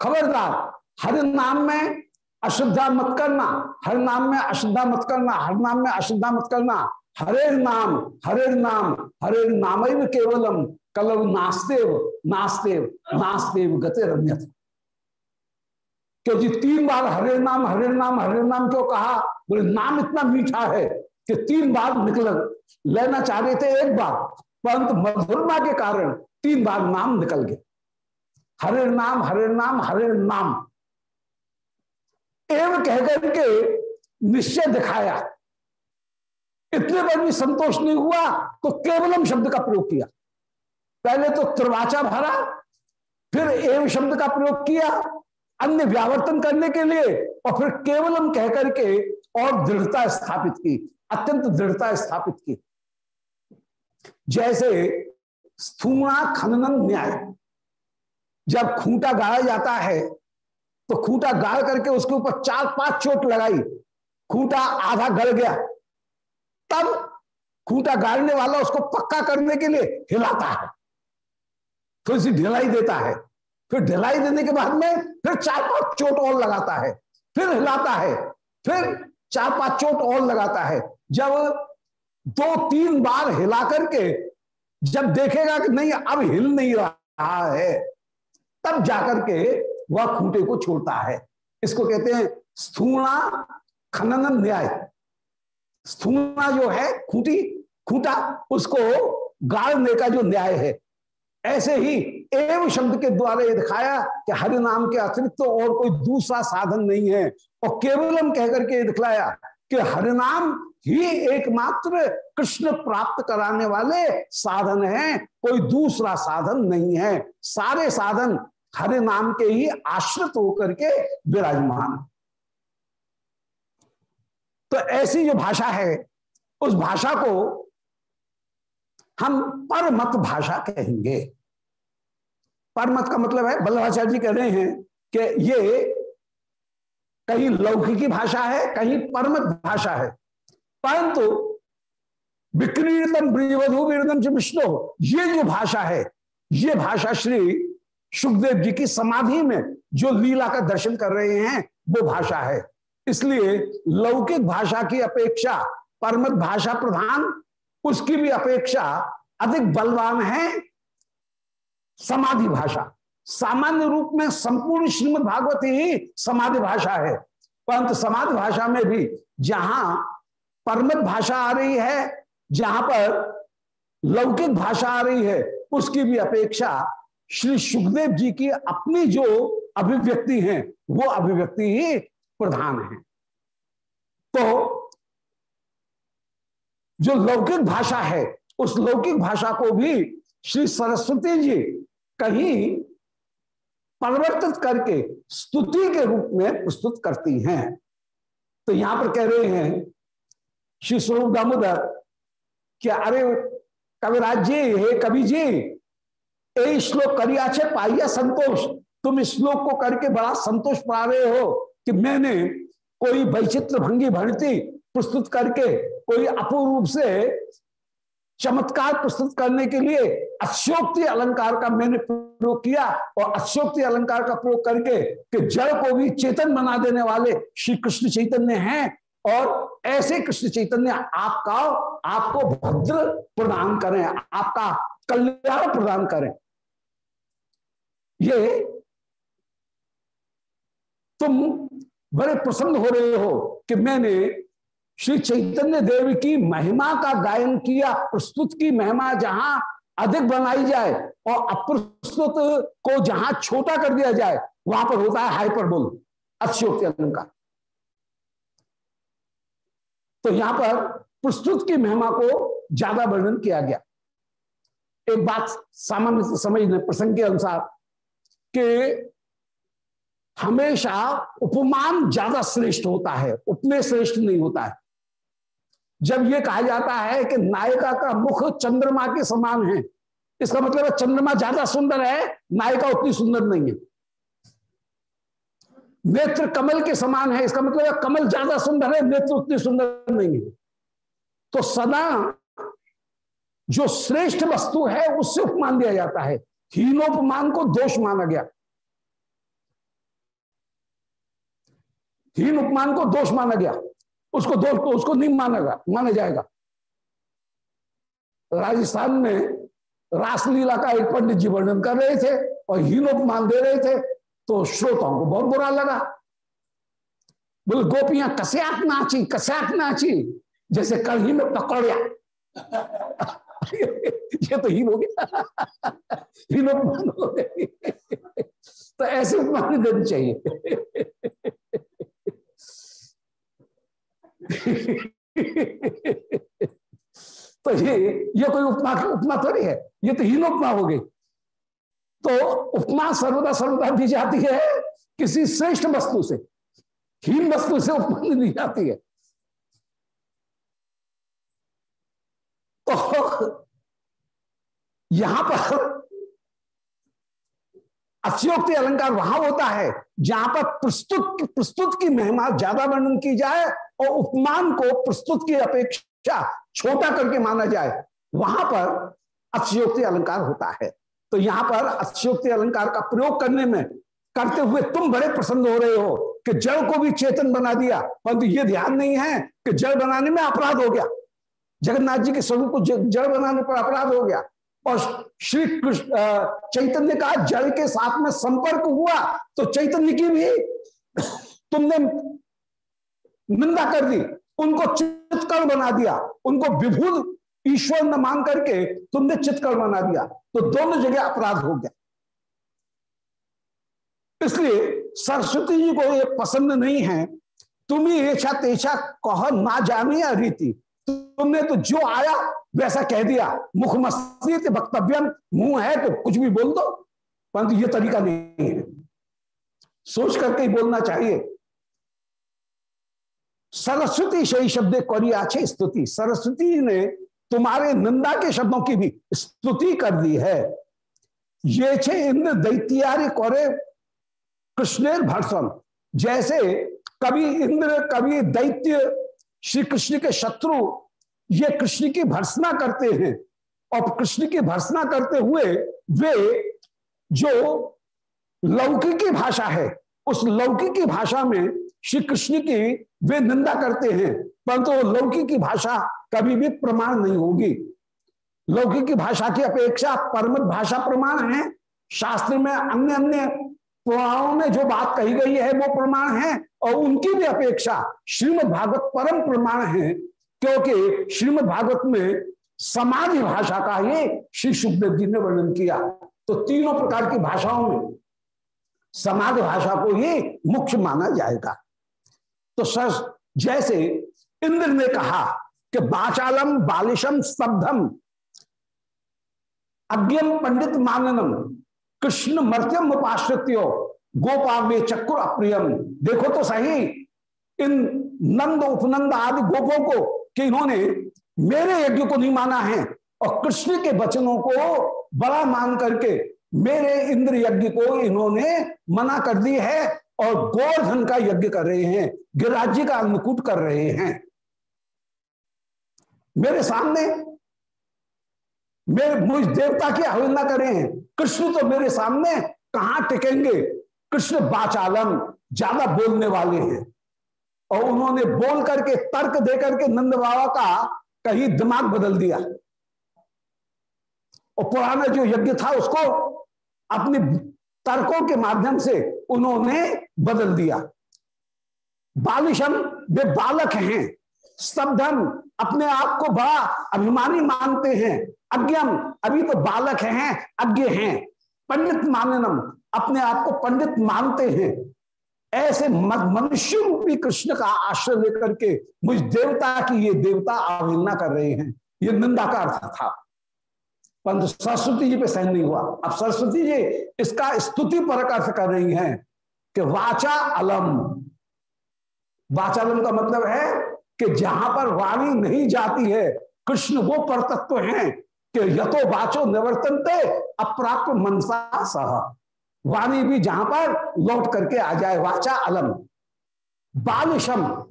खबरदार, हर नाम में अश्रद्धा मत करना, हर नाम में अश्रद्धा मत करना, हर नाम में अश्रद्धा मत करना हरे नाम हरे नाम हरे नाम केवलम कलव नास्तेव नास्तेव नास्तेव गते रम्य क्योंकि तीन बार हरे नाम हरे नाम हरे नाम क्यों कहा? बोले, नाम इतना मीठा है कि तीन बार निकल, लेना चाह रहे थे एक बार, परंतु मधुरमा के कारण तीन बार नाम निकल गए हरे नाम हरे नाम हरे नाम। एवं कहकर के निश्चय दिखाया। इतने पर भी संतोष नहीं हुआ तो केवलम शब्द का प्रयोग किया। पहले तो त्रिवाचा भरा, फिर एवं शब्द का प्रयोग किया, अन्य व्यावर्तन करने के लिए, और फिर केवलम कहकर के और दृढ़ता स्थापित की, अत्यंत दृढ़ता स्थापित की। जैसे स्थूणा खनन न्याय। जब खूंटा गाड़ा जाता है तो खूंटा गाड़ करके उसके ऊपर चार पाँच चोट लगाई, खूंटा आधा गड़ गया। तब खूंटा गाड़ने वाला उसको पक्का करने के लिए हिलाता है। फिर उसे ढिलाई देता है। फिर ढिलाई देने के बाद में फिर चार पाँच चोट और लगाता है। फिर हिलाता है। फिर चार पाँच चोट और लगाता है। जब दो तीन बार हिला करके जब देखेगा कि नहीं, अब हिल नहीं रहा है। तब जाकर के वह खूंटे को छोड़ता है। इसको कहते हैं स्थूणा खनन न्याय। स्थूणा जो है, खूंटी, खूंटा, उसको गाड़ने का जो न्याय है। ऐसे ही एवं शब्द के द्वारा ये दिखाया कि हरि नाम के अतिरिक्त तो और कोई दूसरा साधन नहीं है। और केवलम कहकर के दिखलाया कि हरिनाम ही एकमात्र कृष्ण प्राप्त कराने वाले साधन है। कोई दूसरा साधन नहीं है। सारे साधन हरि नाम के ही आश्रित होकर के विराजमान। तो ऐसी जो भाषा है, उस भाषा को हम परमत भाषा कहेंगे। परमत का मतलब है, बल्लभाचार्य जी कह रहे हैं कि ये कहीं लौकिकी भाषा है, कहीं परमत भाषा है। परंतु विक्रीतम ब्रिजवधु से विष्णु, ये जो भाषा है, ये भाषा श्री सुखदेव जी की समाधि में जो लीला का दर्शन कर रहे हैं, वो भाषा है। इसलिए लौकिक भाषा की अपेक्षा, परमत भाषा प्रधान, उसकी भी अपेक्षा अधिक बलवान है समाधि भाषा। सामान्य रूप में संपूर्ण श्रीमद भागवत ही समाधि भाषा है। परंतु समाधि भाषा में भी जहाँ परमत भाषा आ रही है, जहाँ पर लौकिक भाषा आ रही है, उसकी भी अपेक्षा श्री सुखदेव जी की अपनी जो अभिव्यक्ति है, वो अभिव्यक्ति ही प्रधान है। तो जो लौकिक भाषा है, उस लौकिक भाषा को भी श्री सरस्वती जी कहीं परिवर्तित करके स्तुति के रूप में प्रस्तुत करती हैं। तो यहाँ पर कह रहे हैं, श्री स्वरूप दामोदर, कि अरे कविराज जी, हे कवि जी ए श्लोक करिया छे, पाइया संतोष। तुम इस श्लोक को करके बड़ा संतोष पा रहे हो कि मैंने कोई वैचित्र भंगी भरती प्रस्तुत करके, कोई अपूर्व रूप से चमत्कार प्रस्तुत करने के लिए अशोक्ति अलंकार का मैंने प्रयोग किया और अशोक्ति अलंकार का प्रयोग करके कि जड़ को भी चेतन बना देने वाले श्री कृष्ण चैतन्य हैं और ऐसे कृष्ण चैतन्य आपका, आपको भद्र प्रदान करें, आपका कल्याण प्रदान करें। ये तुम बड़े प्रसन्न हो रहे हो कि मैंने श्री चैतन्य देव की महिमा का गायन किया, प्रस्तुत की महिमा जहाँ अधिक बनाई जाए और अप्रस्तुत को जहाँ छोटा कर दिया जाए, वहाँ पर होता है हाइपरबोल अक्षोक्ति अलंकार। तो यहाँ पर प्रस्तुत की महिमा को ज़्यादा वर्णन किया गया। एक बात सामान्य समझने प्रसंग के अनुसार कि हमेशा उपमान ज़्यादा श्रेष्ठ होता है उपमेय श्रेष्ठ नहीं होता है। जब यह कहा जाता है कि नायिका का मुख चंद्रमा के समान है, इसका मतलब है चंद्रमा ज़्यादा सुंदर है, नायिका उतनी सुंदर नहीं है। नेत्र कमल के समान है, इसका मतलब है कमल ज़्यादा सुंदर है, नेत्र उतनी सुंदर नहीं है। तो सदा जो श्रेष्ठ वस्तु है, उससे उपमान दिया जाता है। हीनोपमान को दोष माना गया। हीन उपमान को दोष माना गया। उसको दोष को, उसको नहीं मानेगा माना जाएगा। राजस्थान में रासलीला का एक पंडित जी वर्णन कर रहे थे और हीनोपमान दे रहे थे तो श्रोताओं को बहुत बुरा लगा। बोले, गोपियाँ कस्याक नाची कस्याक नाची, जैसे कढ़ी में पकड़िया। *laughs* ये तो हीन हो गया। *laughs* हीन उपमान हो गए। *laughs* तो ऐसे उपमान देनी चाहिए। तो ये ये कोई उपमा उपमा थोड़ी है। ये तो हीन उपमा हो गई। तो उपमा सर्वदा सर्वदा दी जाती है किसी श्रेष्ठ वस्तु से। हीन वस्तु से उपमा दी जाती है। *laughs* तो यहाँ पर अत्योक्ति अलंकार वहाँ होता है, जहाँ पर प्रस्तुत प्रस्तुत की महिमा ज़्यादा वर्णन की जाए और उपमान को प्रस्तुत की अपेक्षा छोटा करके माना जाए, वहाँ पर अक्षयोक्ति अलंकार होता है। तो यहाँ पर अक्षयोक्ति अलंकार का प्रयोग करने में करते हुए तुम बड़े प्रसन्न हो रहे हो कि जड़ को भी चेतन बना दिया, परंतु यह ध्यान नहीं है कि जड़ बनाने में अपराध हो गया। जगन्नाथ जी के स्वरूप को जड़ बनाने पर अपराध हो गया। और श्री कृष्ण चैतन्य का जड़ के साथ में संपर्क हुआ तो चैतन्य की भी तुमने निंदा कर दी, उनको चित्तकर बना दिया, उनको विभुल ईश्वर न मान करके तुमने चित्तकर बना दिया तो दोनों जगह अपराध हो गया। इसलिए सरस्वती जी को ये पसंद नहीं है, तुम्हें ऐसा तेछा कह ना जाने रीति। तुमने तो जो आया, वैसा कह दिया। मुखमस्ती वक्तव्य मुँह है तो कुछ भी बोल दो। परंतु ये तरीका नहीं है। सोच करके ही बोलना चाहिए। सरस्वती सही शब्द कौरी आछे स्तुति। सरस्वती ने तुम्हारे निंदा के शब्दों की भी स्तुति कर दी है। ये छे इंद्र दैत्यारे कौरे कृष्णेर भर्सन। जैसे कभी इंद्र कभी दैत्य श्री कृष्ण के शत्रु ये कृष्ण की भर्सना करते हैं और कृष्ण की भर्सना करते हुए वे जो लौकिकी भाषा है, उस लौकिकी भाषा में श्री कृष्ण की वे निंदा करते हैं, परंतु तो लौकिक की भाषा कभी भी प्रमाण नहीं होगी। लौकिक की भाषा की अपेक्षा परम भाषा प्रमाण है, शास्त्र में अन्य अन्य पुराणों में जो बात कही गई है, वो प्रमाण है और उनकी भी अपेक्षा श्रीमद भागवत परम प्रमाण है, क्योंकि श्रीमद भागवत में समाधि भाषा का ही श्री सुखदेव जी ने वर्णन किया। तो तीनों प्रकार की भाषाओं में समाधि भाषा को ही मुख्य माना जाएगा। तो सर, जैसे इंद्र ने कहा कि बाचालम, बालिशम, स्तब्धम, अज्ञम, पंडित माननम कृष्ण मर्त्यम उपाश्रित्यो में चक्र अप्रियम। देखो तो सही, इन नंद उपनंद आदि गोपों को कि इन्होंने मेरे यज्ञ को नहीं माना है, और कृष्ण के वचनों को बड़ा मान करके मेरे इंद्र यज्ञ को इन्होंने मना कर दी है, और गोवर्धन का यज्ञ कर रहे हैं गिराज्य का अनुकूट कर रहे हैं। मेरे सामने मेरे मुझ देवता की अवहेलना रहे हैं। कृष्ण तो मेरे सामने कहाँ टिकेंगे? कृष्ण बाचालन ज़्यादा बोलने वाले हैं। और उन्होंने बोल करके, तर्क दे करके नंद बाबा का कहीं दिमाग बदल दिया। और पुराना जो यज्ञ था, उसको अपने तर्कों के माध्यम से उन्होंने बदल दिया। बालिशम, वे बालक हैं। स्तब्धन अपने आप को बड़ा अभिमानी मानते हैं। अज्ञम अभी तो बालक हैं अज्ञ हैं। पंडित माननम, अपने आप को पंडित मानते हैं। ऐसे मनुष्य रूपी कृष्ण का आश्रय लेकर के मुझ देवता की ये देवता अवहेलना कर रहे हैं। ये निंदा का अर्थ था। परंतु सरस्वती जी पे सहन नहीं हुआ। अब सरस्वती जी इसका स्तुति पर अर्थ कर रही हैं कि वाचा अलम। वाचालम का मतलब है कि जहाँ पर वाणी नहीं जाती है, कृष्ण वो पर तत्व है कि यथो वाचो निवर्तनते अप्राप्त मनसा सह। वाणी भी जहाँ पर लौट करके आ जाए, वाचा अलम। बालिशम।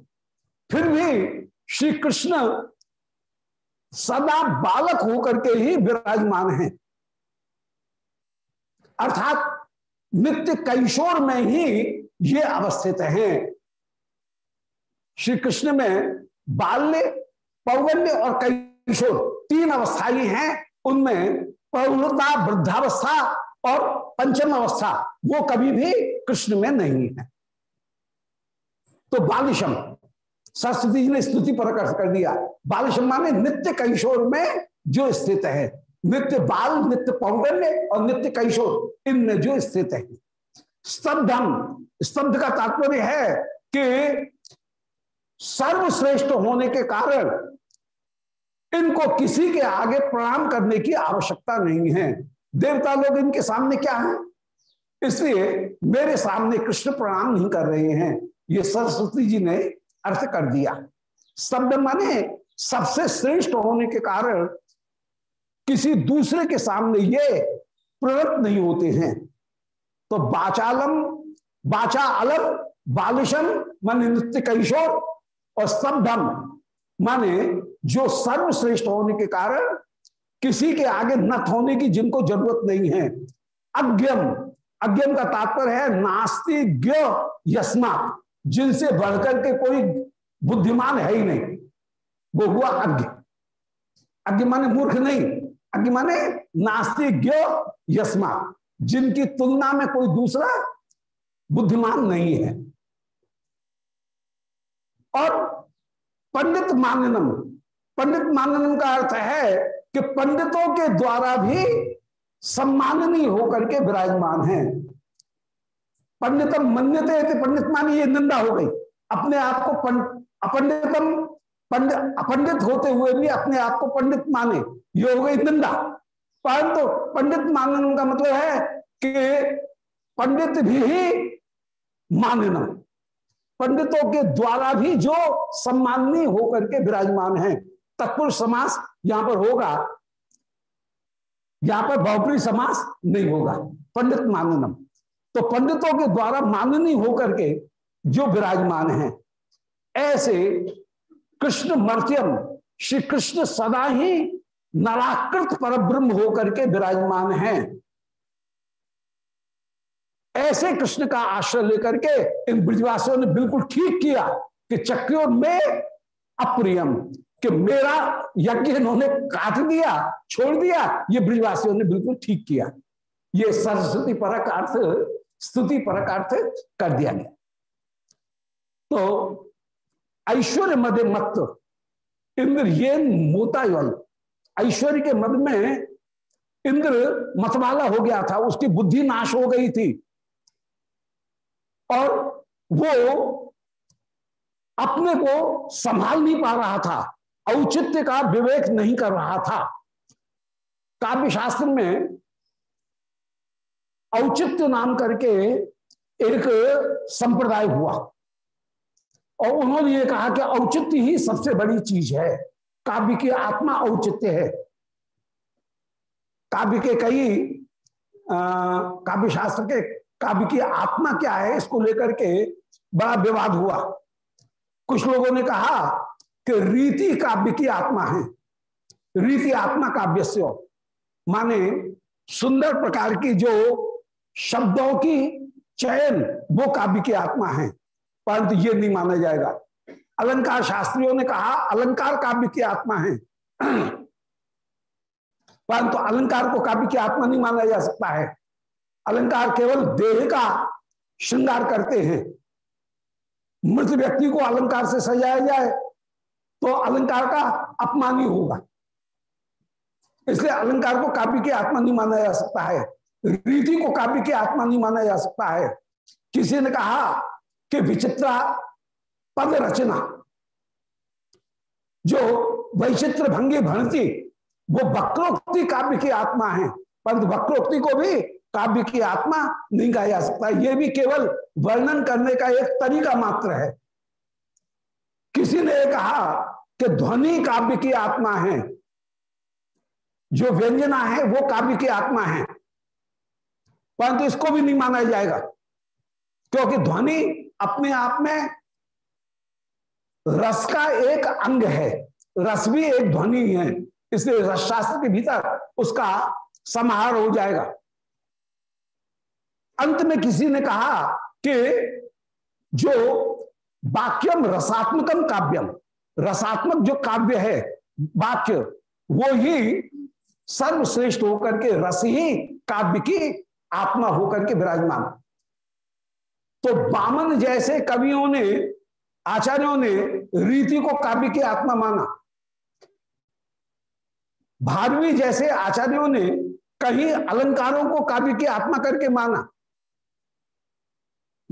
फिर भी श्री कृष्ण सदा बालक होकर के ही विराजमान हैं। अर्थात नित्य कैशोर में ही ये अवस्थित हैं। श्री कृष्ण में बाल्य पौगण्य और कैशोर। तीन अवस्थाएँ हैं उनमें पौलता वृद्धावस्था और पंचम अवस्था वो कभी भी कृष्ण में नहीं है। तो बालिशम, सरस्वती जी ने स्तुति पर कर दिया। बालिशम माने नित्य कैशोर में जो स्थित है। नित्य बाल, नित्य पौगण्य और नित्य कैशोर, इनमें जो स्थित है। स्तब्धम, स्तब्ध का तात्पर्य है कि सर्वश्रेष्ठ होने के कारण इनको किसी के आगे प्रणाम करने की आवश्यकता नहीं है। देवता लोग इनके सामने क्या है? इसलिए मेरे सामने कृष्ण प्रणाम नहीं कर रहे हैं। ये सरस्वती जी ने अर्थ कर दिया। शब्द माने सबसे श्रेष्ठ होने के कारण किसी दूसरे के सामने ये प्रवृत्त नहीं होते हैं। तो बाचालम बाचा अलम बालिशम, माने नृत्य कैशोर और स्तब्धम, माने जो सर्वश्रेष्ठ होने के कारण किसी के आगे नत होने की जिनको ज़रूरत नहीं है। अज्ञम अज्ञम का तात्पर्य है नास्ति यस्मा जिनसे बढ़कर के कोई बुद्धिमान है ही नहीं। वो हुआ अज्ञ। अज्ञ माने मूर्ख नहीं, अज्ञ माने नास्तिक यस्मा जिनकी तुलना में कोई दूसरा बुद्धिमान नहीं है। और पंडित माननम पंडित माननम का अर्थ है कि पंडितों के द्वारा भी सम्माननीय होकर के विराजमान है। पंडितम मन्यते पंडित मानी ये निंदा हो गई। अपने आप को अपंडितम पंडित अपंडित होते हुए भी अपने आप को पंडित माने। ये हो गई निंदा। परंतु तो पंडित मानन का मतलब है कि पंडित भी मानना। पंडितों के द्वारा भी जो सम्माननीय होकर के विराजमान है। तत्पुरुष समास यहाँ पर होगा। यहाँ पर बहुप्री समास नहीं होगा। पंडित माननम। तो पंडितों के द्वारा माननीय होकर के जो विराजमान है, ऐसे कृष्ण मर्त्यम श्री कृष्ण सदा ही नराकृत पर ब्रह्म होकर के विराजमान हैं। ऐसे कृष्ण का आश्रय लेकर के इन ब्रिजवासियों ने बिल्कुल ठीक किया कि चक्रियों में अप्रियम कि मेरा यज्ञ इन्होंने काट दिया, छोड़ दिया, ये ब्रिजवासियों ने बिल्कुल ठीक किया। ये सरस्वती परक अर्थ, स्तुति परक अर्थ कर दिया गया। तो ऐश्वर्य मदे मत इंद्र ये मोतायल ऐश्वर्य के मद में इंद्र मतवाला हो गया था, उसकी बुद्धि नाश हो गई थी। और वो अपने को संभाल नहीं पा रहा था। औचित्य का विवेक नहीं कर रहा था। काव्य शास्त्र में औचित्य नाम करके एक संप्रदाय हुआ। और उन्होंने ये कहा कि औचित्य ही सबसे बड़ी चीज़ है। काव्य की आत्मा औचित्य है। काव्य के कई काव्य शास्त्र के काव्य की आत्मा क्या है, इसको लेकर के बड़ा विवाद हुआ। कुछ लोगों ने कहा कि रीति काव्य की आत्मा है। रीति आत्मा काव्य से माने सुंदर प्रकार की जो शब्दों की चयन, वो काव्य की आत्मा है। परंतु ये नहीं माना जाएगा। अलंकार शास्त्रियों ने कहा, अलंकार काव्य की आत्मा है। परंतु अलंकार को काव्य की आत्मा नहीं माना जा सकता है। अलंकार केवल देह का श्रृंगार करते हैं। मृत व्यक्ति को अलंकार से सजाया जाए तो अलंकार का अपमान ही होगा। इसलिए अलंकार को काव्य की आत्मा नहीं माना जा सकता है। रीति को काव्य की आत्मा नहीं माना जा सकता है। किसी ने कहा कि विचित्रा पद रचना, जो वैचित्र भंगी भणती, वो वक्रोक्ति काव्य की आत्मा है। परंतु वक्रोक्ति को भी काव्य की आत्मा नहीं कहा जा सकता। ये भी केवल वर्णन करने का एक तरीका मात्र है। किसी ने कहा कि ध्वनि काव्य की आत्मा है। जो व्यंजना है, वो काव्य की आत्मा है। परंतु इसको भी नहीं माना जाएगा, क्योंकि ध्वनि अपने आप में रस का एक अंग है। रस भी एक ध्वनि है, इसलिए रस शास्त्र के भीतर उसका समाहार हो जाएगा। अंत में किसी ने कहा कि जो वाक्यम रसात्मकम काव्यम। रसात्मक जो काव्य है, वाक्य, वो ही सर्वश्रेष्ठ होकर के रस ही काव्य की आत्मा होकर के विराजमान। तो बामन जैसे कवियों ने, आचार्यों ने रीति को काव्य की आत्मा माना। भारवी जैसे आचार्यों ने कहीं अलंकारों को काव्य की आत्मा करके माना।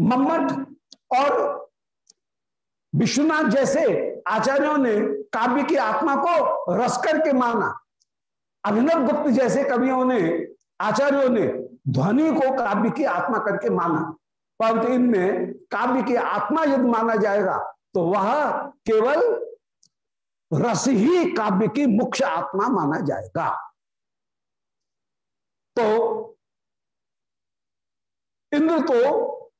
मम्मट और विश्वनाथ जैसे आचार्यों ने काव्य की आत्मा को रस करके माना। अभिनव गुप्त जैसे कवियों ने, आचार्यों ने ध्वनि को काव्य की आत्मा करके माना। परंतु इनमें काव्य की आत्मा यदि माना जाएगा तो वह केवल रस ही काव्य की मुख्य आत्मा माना जाएगा। तो इंद्र तो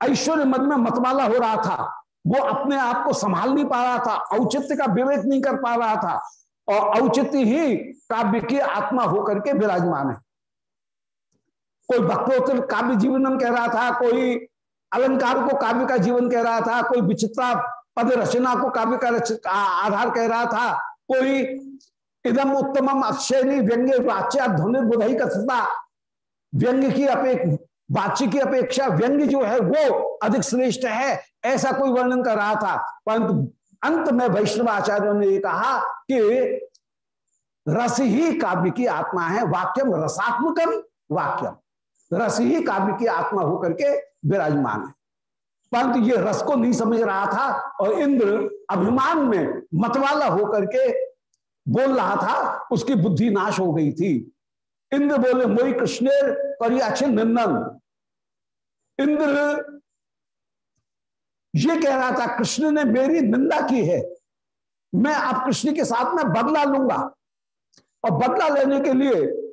ऐश्वर्य मद में मतवाला हो रहा था। वो अपने आप को संभाल नहीं पा रहा था, औचित्य का विवेक नहीं कर पा रहा था, और औचित्य ही काव्य की आत्मा होकर के विराजमान है। कोई भक्तोत्तर काव्य जीवनम कह रहा था, कोई अलंकार को काव्य का जीवन कह रहा था, कोई विचित्रा पद रचना को काव्य का आधार कह रहा था, कोई इदम उत्तमम अक्षयनी व्यंग्य वाच्या ध्वनि बुधई कथता व्यंग्य की अपेक्षा वाच्य की अपेक्षा व्यंग्य जो है वो अधिक श्रेष्ठ है। ऐसा कोई वर्णन कर रहा था। परंतु अंत में वैष्णव आचार्यों ने कहा कि रस ही काव्य की आत्मा है, वाक्यम रसात्मकम वाक्यम। रस ही काव्य की आत्मा होकर के विराजमान है। परंतु ये रस को नहीं समझ रहा था और इंद्र अभिमान में मतवाला होकर के बोल रहा था, उसकी बुद्धि नाश हो गई थी। इंद्र बोले, मोई कृष्ण करी अच्छे नंदन। इंद्र ये कह रहा था, कृष्ण ने मेरी निंदा की है, मैं अब कृष्ण के साथ में बदला लूँगा। और बदला लेने के लिए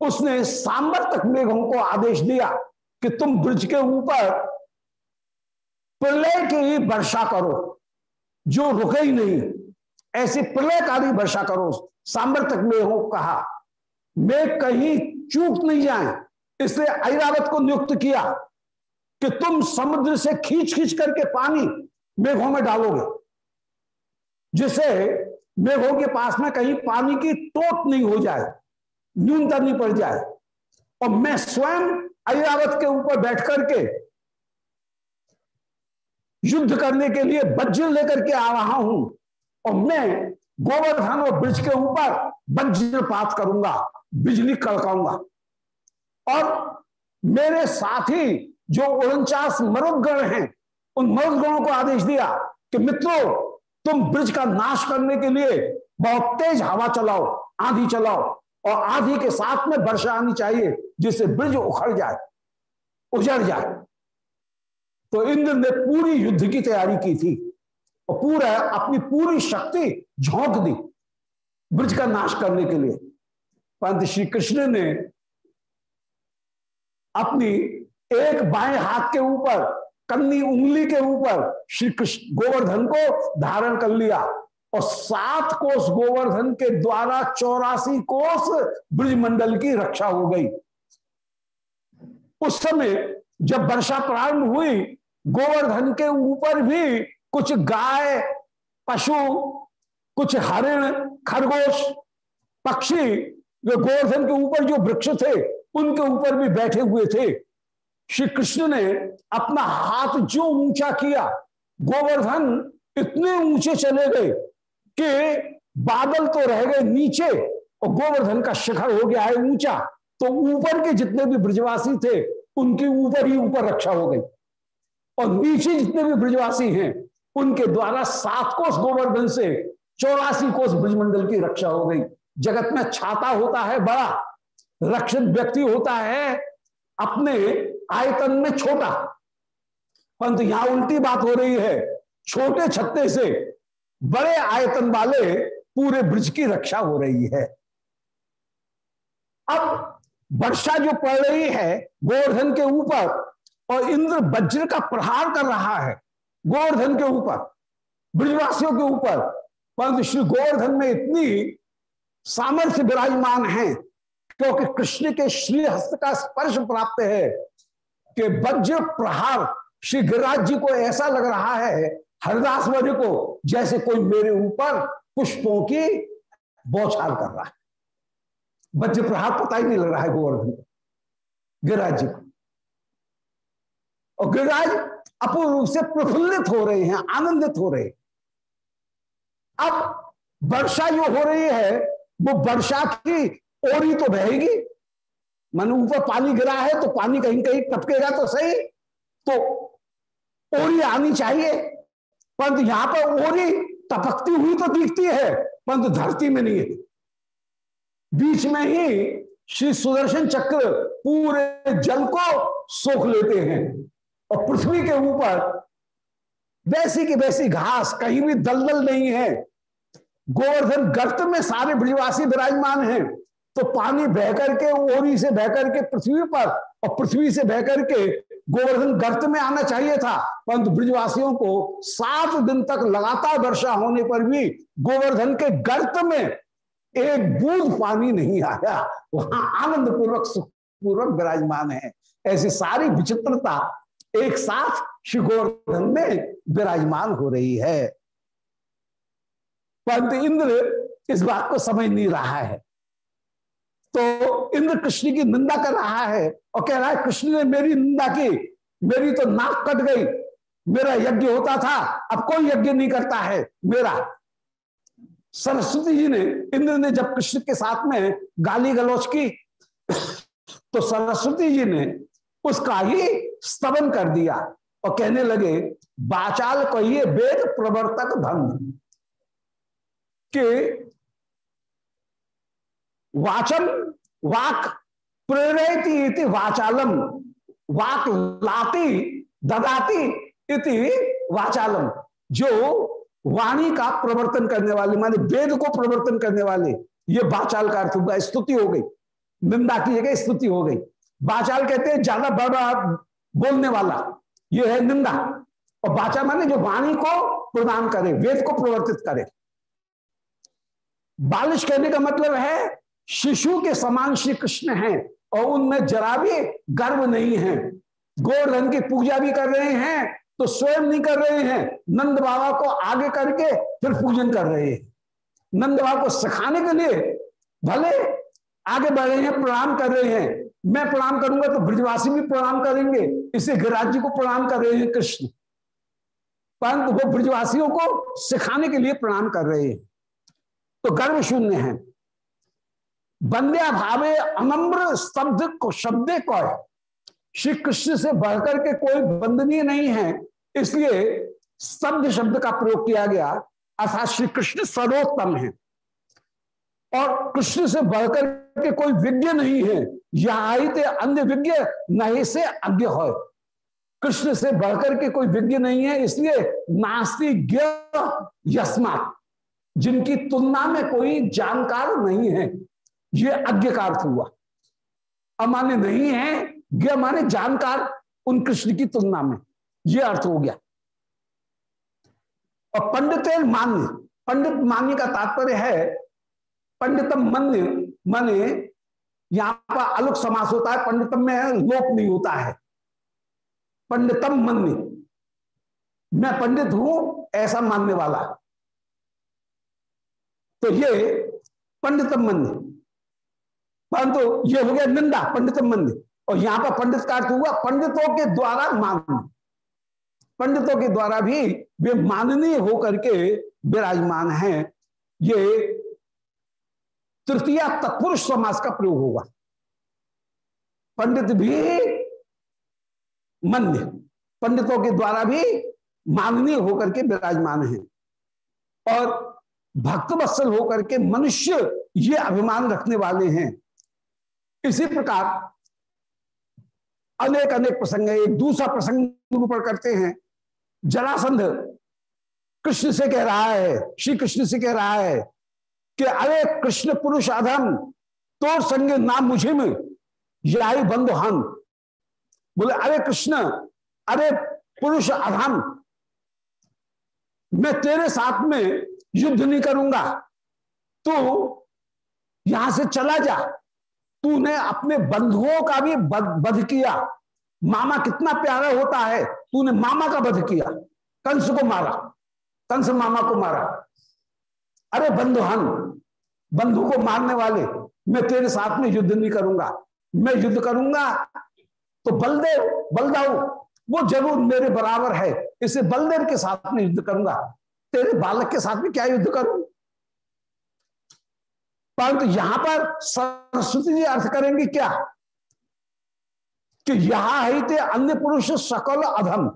उसने सांबर तक मेघों को आदेश दिया कि तुम ब्रिज के ऊपर प्रलय की वर्षा करो, जो रुके ही नहीं, ऐसी प्रलयकारी वर्षा करो, सांबर तक मेघों कहा। मैं कहीं चूक नहीं जाए। इसलिए ऐरावत को नियुक्त किया कि तुम समुद्र से खींच खींच करके पानी मेघों में डालोगे, जिससे मेघों के पास में कहीं पानी की टोट नहीं हो जाए न्यूनता नहीं पड़ जाए। और मैं स्वयं ऐरावत के ऊपर बैठ करके युद्ध करने के लिए वज्र लेकर के आ रहा हूँ, और मैं गोवर्धन और ब्रिज के ऊपर वज्रपात करूँगा, बिजली कड़काऊँगा। और मेरे साथी जो उनचास मरुगण हैं, उन मरुगणों को आदेश दिया कि मित्रों, तुम ब्रिज का नाश करने के लिए बहुत तेज हवा चलाओ, आंधी चलाओ, और आधी के साथ में वर्षा आनी चाहिए जिससे ब्रिज उखड़ जाए, उजड़ जाए। तो इंद्र ने पूरी युद्ध की तैयारी की थी और पूरा अपनी पूरी शक्ति झोंक दी ब्रिज का नाश करने के लिए। परंतु श्री कृष्ण ने अपनी एक बाएँ हाथ के ऊपर कन्नी उंगली के ऊपर श्री कृष्ण गोवर्धन को धारण कर लिया और सात कोष गोवर्धन के द्वारा चौरासी कोष ब्रजमंडल की रक्षा हो गई। उस समय जब वर्षा प्रारंभ हुई, गोवर्धन के ऊपर भी कुछ गाय, पशु, कुछ हरिण, खरगोश, पक्षी, जो गोवर्धन के ऊपर जो वृक्ष थे उनके ऊपर भी बैठे हुए थे। श्री कृष्ण ने अपना हाथ जो ऊँचा किया, गोवर्धन इतने ऊँचे चले गए कि बादल तो रह गए नीचे और गोवर्धन का शिखर हो गया है ऊँचा। तो ऊपर के जितने भी ब्रजवासी थे, उनके ऊपर ही ऊपर रक्षा हो गई। और नीचे जितने भी ब्रजवासी हैं, उनके द्वारा सात कोष गोवर्धन से चौरासी कोष ब्रजमंडल की रक्षा हो गई। जगत में छाता होता है बड़ा रक्षित व्यक्ति होता है अपने आयतन में छोटा। परंतु यहाँ उल्टी बात हो रही है, छोटे छत्ते से बड़े आयतन वाले पूरे ब्रिज की रक्षा हो रही है। अब वर्षा जो पड़ रही है, गोवर्धन के ऊपर, और इंद्र वज्र का प्रहार कर रहा है, गोवर्धन के ऊपर, ब्रजवासियों के ऊपर, परंतु श्री गोवर्धन में इतनी सामर्थ्य विराजमान है क्योंकि कृष्ण के श्री हस्त का स्पर्श प्राप्त है कि वज्र प्रहार श्री गिरिराज जी को ऐसा लग रहा है, हरदास वर्य को, जैसे कोई मेरे ऊपर पुष्पों की बौछार कर रहा है। वज्र प्रहार पता ही नहीं लग रहा है गोवर्धन को, गिरिराज जी को। और गिरिराज अपूर्ण रूप से प्रफुल्लित हो रहे हैं, आनंदित हो रहे हैं। अब वर्षा जो हो रही है, वो वर्षा की ओरी तो बहेगी। मन ऊपर पानी गिरा है तो पानी कहीं कहीं टपकेगा तो सही। तो ओरी आनी चाहिए। परंतु यहाँ पर ओरी टपकती हुई तो दिखती है, परंतु धरती में नहीं है। बीच में ही श्री सुदर्शन चक्र पूरे जल को सोख लेते हैं और पृथ्वी के ऊपर वैसी की वैसी घास कहीं भी दलदल नहीं है। गोवर्धन गर्त में सारे ब्रजवासी विराजमान हैं। तो पानी बह करके, ओरी से बह करके, पृथ्वी पर, और पृथ्वी से बह करके गोवर्धन गर्त में आना चाहिए था। परंतु ब्रिजवासियों को सात दिन तक लगातार वर्षा होने पर भी गोवर्धन के गर्त में एक बूंद पानी नहीं आया। वहाँ आनंद पूर्वक सुख पूर्वक विराजमान है। ऐसी सारी विचित्रता एक साथ श्री गोवर्धन में विराजमान हो रही है। परंतु इंद्र इस बात को समझ नहीं रहा है। तो इंद्र कृष्ण की निंदा कर रहा है और कह रहा है, कृष्ण ने मेरी निंदा की, मेरी तो नाक कट गई, मेरा यज्ञ होता था, अब कोई यज्ञ नहीं करता है, मेरा। सरस्वती जी ने, इंद्र ने जब कृष्ण के साथ में गाली गलौच की तो सरस्वती जी ने उसका ही स्तवन कर दिया और कहने लगे, बाचाल कहिए वेद प्रवर्तक धन के वाचन वाक प्रेरती वाचालम। वाक लाती ददाती इति वाचालम। जो वाणी का प्रवर्तन करने वाले, माने वेद को प्रवर्तन करने वाले, ये बाचाल का अर्थ होगा स्तुति हो गई। निंदा की जगह स्तुति हो गई। बाचाल कहते हैं, ज़्यादा बड़ा बोलने वाला, ये है निंदा। और बाचा माने जो वाणी को प्रदान करे, वेद को प्रवर्तित करे। बालिश कहने का मतलब है शिशु के समान श्री कृष्ण हैं और उनमें जरा भी गर्व नहीं है। गोवर्धन की पूजा भी कर रहे हैं तो स्वयं नहीं कर रहे हैं। नंद बाबा को आगे करके फिर पूजन कर रहे हैं। नंद बाबा को सिखाने के लिए भले आगे बढ़ रहे हैं, प्रणाम कर रहे हैं। मैं प्रणाम करूँगा तो ब्रजवासी भी प्रणाम करेंगे। इसे गिरिराज को प्रणाम कर रहे हैं कृष्ण। परंतु वो ब्रजवासियों को सिखाने के लिए प्रणाम कर रहे हैं। तो गर्व शून्य है। बंद्या भावे अनम्र स्तब्ध को, शब्दे को श्री कृष्ण से बढ़कर के कोई बंदनीय नहीं है, इसलिए स्तब्ध शब्द का प्रयोग किया गया, अर्थात श्री कृष्ण सर्वोत्तम है। और कृष्ण से बढ़कर के कोई विज्ञ नहीं है यहाँ आई थे अन्य विज्ञ नहीं से अज्ञ हो कृष्ण से बढ़कर के कोई विज्ञ नहीं है, इसलिए नास्ति यस्मात, जिनकी तुलना में कोई जानकार नहीं है। ये अज्ञ का अर्थ हुआ। अमान्य नहीं है ज्ञ माने जानकार उन कृष्ण की तुलना में। यह अर्थ हो गया। और पंडित मान्य पंडित मान्य का तात्पर्य है, पंडितम मन्य, माने यहाँ पर अलग समास होता है, पंडितम में लोप नहीं होता है। पंडितम मन्य, मैं पंडित हूँ, ऐसा मानने वाला। तो ये पंडितम मन्य। परंतु ये हो गया निंदा, पंडित मंदिर। और यहाँ पर पंडित का अर्थ हुआ, पंडितों के द्वारा मान पंडितों के द्वारा भी वे माननीय होकर के विराजमान हैं। ये तृतीय तत्पुरुष समास का प्रयोग होगा पंडित भी मन्य, पंडितों के द्वारा भी माननीय होकर के विराजमान हैं। और भक्त वत्सल होकर के मनुष्य ये अभिमान रखने वाले हैं। इसी प्रकार अनेक अनेक प्रसंग एक दूसरा प्रसंग निरूपण करते हैं। जरासंध कृष्ण से कह रहा है, श्री कृष्ण से कह रहा है कि अरे कृष्ण पुरुष अधम तो संग नाम मुझे में यही बंधु हम बोले, अरे कृष्ण, अरे पुरुष अधम, मैं तेरे साथ में युद्ध नहीं करूँगा। तू यहाँ से चला जा। तूने अपने बंधुओं का भी वध किया। मामा कितना प्यारा होता है। तूने मामा का वध किया। कंस को मारा। कंस मामा को मारा। अरे बंधुहन, बंधु को मारने वाले, मैं तेरे साथ में युद्ध नहीं करूँगा। मैं युद्ध करूँगा तो बलदेव, बलदाऊ, वो ज़रूर मेरे बराबर है। इसे बलदेव के साथ में युद्ध करूँगा। तेरे बालक के साथ में क्या युद्ध करूँ? परंतु यहाँ पर सरस्वती जी अर्थ करेंगे क्या? कि यहाँ ही थे अन्य पुरुष सकल अधम।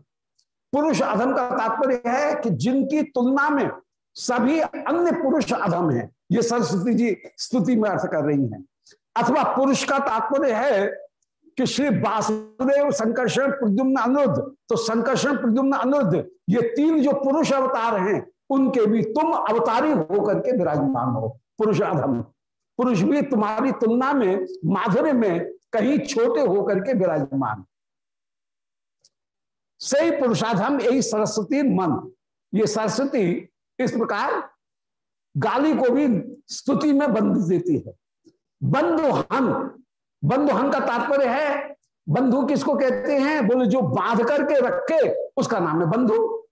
पुरुष अधम का तात्पर्य है कि जिनकी तुलना में सभी अन्य पुरुष अधम हैं। ये सरस्वती जी स्तुति में अर्थ कर रही हैं। अथवा पुरुष का तात्पर्य है कि श्री वासुदेव संकर्षण प्रद्युम्न अनुरुद्ध तो संकर्षण प्रद्युम्न अनुरुद्ध ये तीन जो पुरुष अवतार हैं, उनके भी तुम अवतारी होकर के विराजमान हो। पुरुष अधम। पुरुष भी तुम्हारी तुलना में माधुर्य में कहीं छोटे होकर के विराजमान। सही पुरुषाधम यही सरस्वती मन। ये सरस्वती इस प्रकार गाली को भी स्तुति में बंध देती है। बंधुहन बंधुहन का तात्पर्य है, बंधु किसको कहते हैं? बोले जो बाँध करके रखे, उसका नाम है बंधु।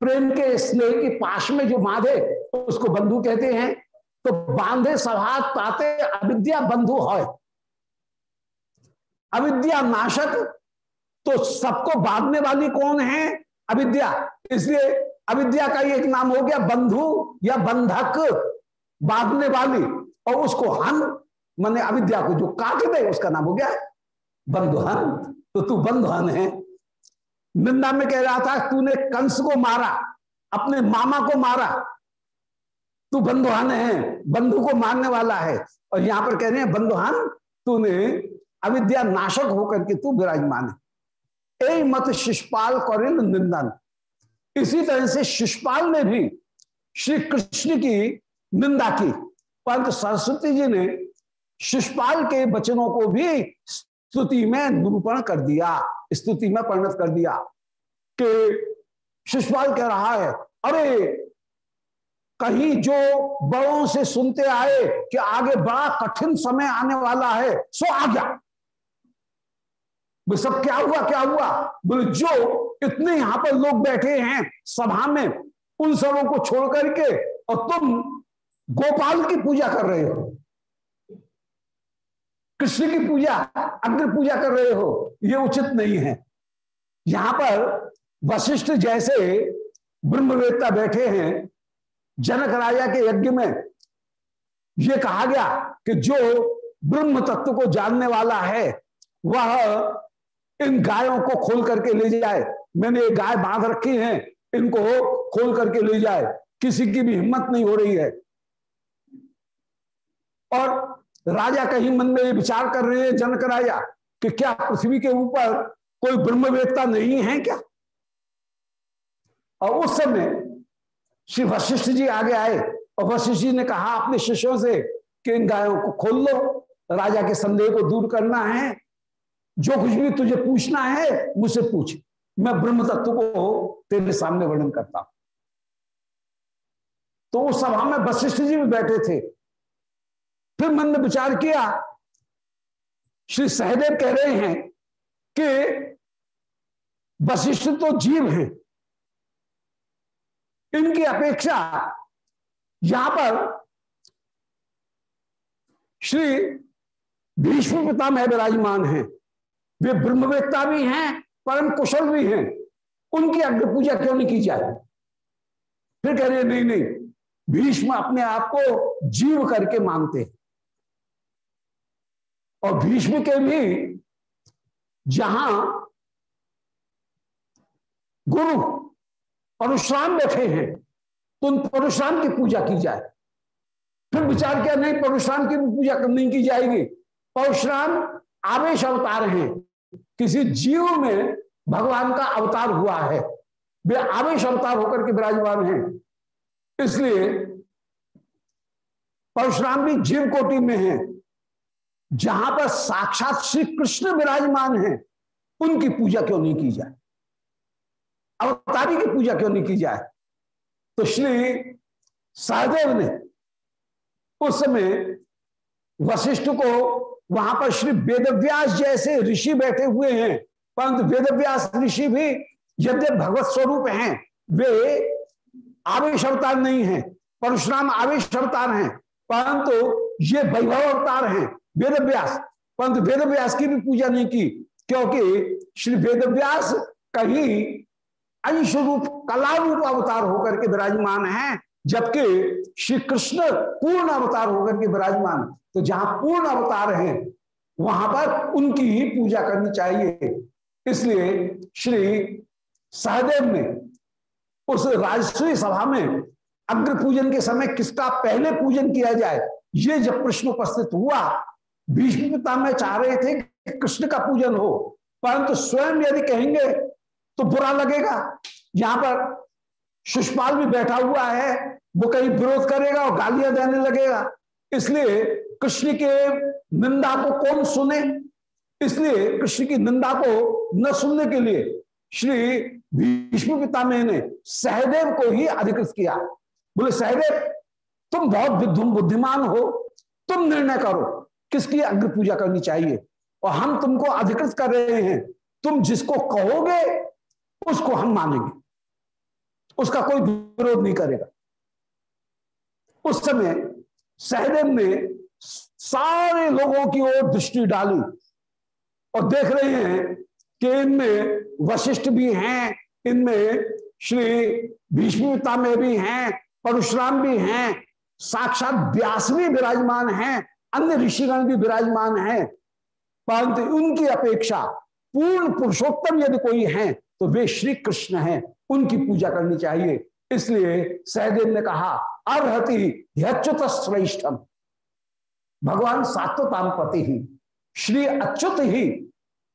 प्रेम के स्नेह की पाश में जो बांधे उसको बंधु कहते हैं। तो बांधे सभात पाते अविद्या बंधु है अविद्या नाशक तो सबको बांधने वाली कौन है? अविद्या। इसलिए अविद्या का एक नाम हो गया बंधु या बंधक, बांधने वाली। और उसको हन, मैंने अविद्या को जो काट दे, उसका नाम हो गया बंधुहन। तो तू बंधुहन है। निंदा में कह रहा था, तूने कंस को मारा, अपने मामा को मारा। तू बंधुहान है, बंधु को मारने वाला है। और यहाँ पर कह रहे हैं, बंधुहान, तूने अविद्या नाशक होकर के तू विराजमान है। ए मत शिषपाल कौरिल निंदन। इसी तरह से शिषपाल ने भी श्री कृष्ण की निंदा की। परंतु सरस्वती जी ने शिषपाल के वचनों को भी स्तुति में निरूपण कर दिया, स्तुति में परिणत कर दिया कि शिषपाल कह रहा है, अरे कहीं जो बड़ों से सुनते आए कि आगे बड़ा कठिन समय आने वाला है, सो आ गया। सब क्या हुआ क्या हुआ? बोले, जो इतने यहाँ पर लोग बैठे हैं सभा में, उन सबों को छोड़ करके, और तुम गोपाल की पूजा कर रहे हो, कृष्ण की पूजा अग्र पूजा कर रहे हो, ये उचित नहीं है। यहाँ पर वशिष्ठ जैसे ब्रह्मवेत्ता बैठे हैं जनक राजा के यज्ञ में यह कहा गया कि जो ब्रह्म तत्व को जानने वाला है, वह इन गायों को खोल करके ले जाए। मैंने ये गाय बाँध रखी हैं, इनको खोल करके ले जाए। किसी की भी हिम्मत नहीं हो रही है। और राजा कहीं मन में ये विचार कर रहे हैं जनक राजा कि क्या पृथ्वी के ऊपर कोई ब्रह्मवेत्ता नहीं है क्या? और उस समय श्री वशिष्ठ जी आगे आए और वशिष्ठ जी ने कहा, अपने शिष्यों से कि इन गायों को खोल लो, राजा के संदेह को दूर करना है, जो कुछ भी तुझे पूछना है, मुझसे पूछ। मैं ब्रह्म तत्व को तेरे सामने वर्णन करता हूँ। तो उस सभा में वशिष्ठ जी भी बैठे थे। फिर मन ने विचार किया। श्री सहदेव कह रहे हैं कि वशिष्ठ तो जीव हैं। इनकी अपेक्षा यहाँ पर श्री भीष्म पितामह विराजमान हैं। वे ब्रह्मवेत्ता भी हैं, परम कुशल भी हैं। उनकी अग्र पूजा क्यों नहीं की जाए? फिर कह रहे नहीं नहीं, भीष्म अपने आप को जीव करके मानते और भीष्म के भी जहाँ गुरु परशुराम बैठे हैं। तो उन परशुराम की पूजा की जाए। फिर विचार किया, नहीं, परशुराम की पूजा नहीं की जाएगी? परशुराम आवेश अवतार हैं। किसी जीव में भगवान का अवतार हुआ है। वे आवेश अवतार होकर के विराजमान हैं। इसलिए परशुराम भी जीव कोटि में है। जहाँ पर साक्षात श्री कृष्ण विराजमान हैं, उनकी पूजा क्यों नहीं की जाए? अवतारी की पूजा क्यों नहीं की जाए? तो श्री सहदेव ने उस समय वशिष्ठ को वहाँ पर श्री वेदव्यास जैसे ऋषि बैठे हुए हैं। परंतु वेदव्यास ऋषि भी यद्य भगवत स्वरूप हैं, वे आवेश अवतार नहीं है, परशुराम आवेश अवतार हैं, परंतु ये वैभव अवतार हैं वेदव्यास। परंतु वेदव्यास की भी पूजा नहीं की, क्योंकि श्री वेदव्यास कहीं अंश रूप कला रूप अवतार होकर के विराजमान है, जबकि श्री कृष्ण पूर्ण अवतार होकर के विराजमान तो जहाँ पूर्ण अवतार है, वहाँ पर उनकी ही पूजा करनी चाहिए। इसलिए श्री सहदेव ने उस राजस्वी सभा में अग्र पूजन के समय किसका पहले पूजन किया जाए, ये जब प्रश्न उपस्थित हुआ, भीष्म पिता में चाह रहे थे कि कृष्ण का पूजन हो, परंतु स्वयं यदि कहेंगे तो बुरा लगेगा। यहाँ पर सुषपाल भी बैठा हुआ है, वो कहीं विरोध करेगा और गालियाँ देने लगेगा। इसलिए कृष्ण के निंदा को कौन सुने? इसलिए कृष्ण की निंदा को न सुनने के लिए श्री भीष्म पितामह ने सहदेव को ही अधिकृत किया। बोले, सहदेव, तुम बहुत बुद्धिमान हो। तुम निर्णय करो, किसकी अग्र पूजा करनी चाहिए? और हम तुमको अधिकृत कर रहे हैं। तुम जिसको कहोगे उसको हम मानेंगे। उसका कोई विरोध नहीं करेगा। उस समय सहदेव ने सारे लोगों की ओर दृष्टि डाली और देख रहे हैं कि इनमें वशिष्ठ भी हैं, इनमें श्री भीष्मता में भी हैं, परशुराम भी हैं, साक्षात व्यास भी विराजमान हैं, अन्य ऋषिगण भी विराजमान हैं। परंतु उनकी अपेक्षा पूर्ण पुरुषोत्तम यदि कोई है तो वे श्री कृष्ण हैं, उनकी पूजा करनी चाहिए। इसलिए सहदेव ने कहा अर्ति अच्युत श्रेष्ठम भगवान सात्वताम पति ही। श्री अच्युत ही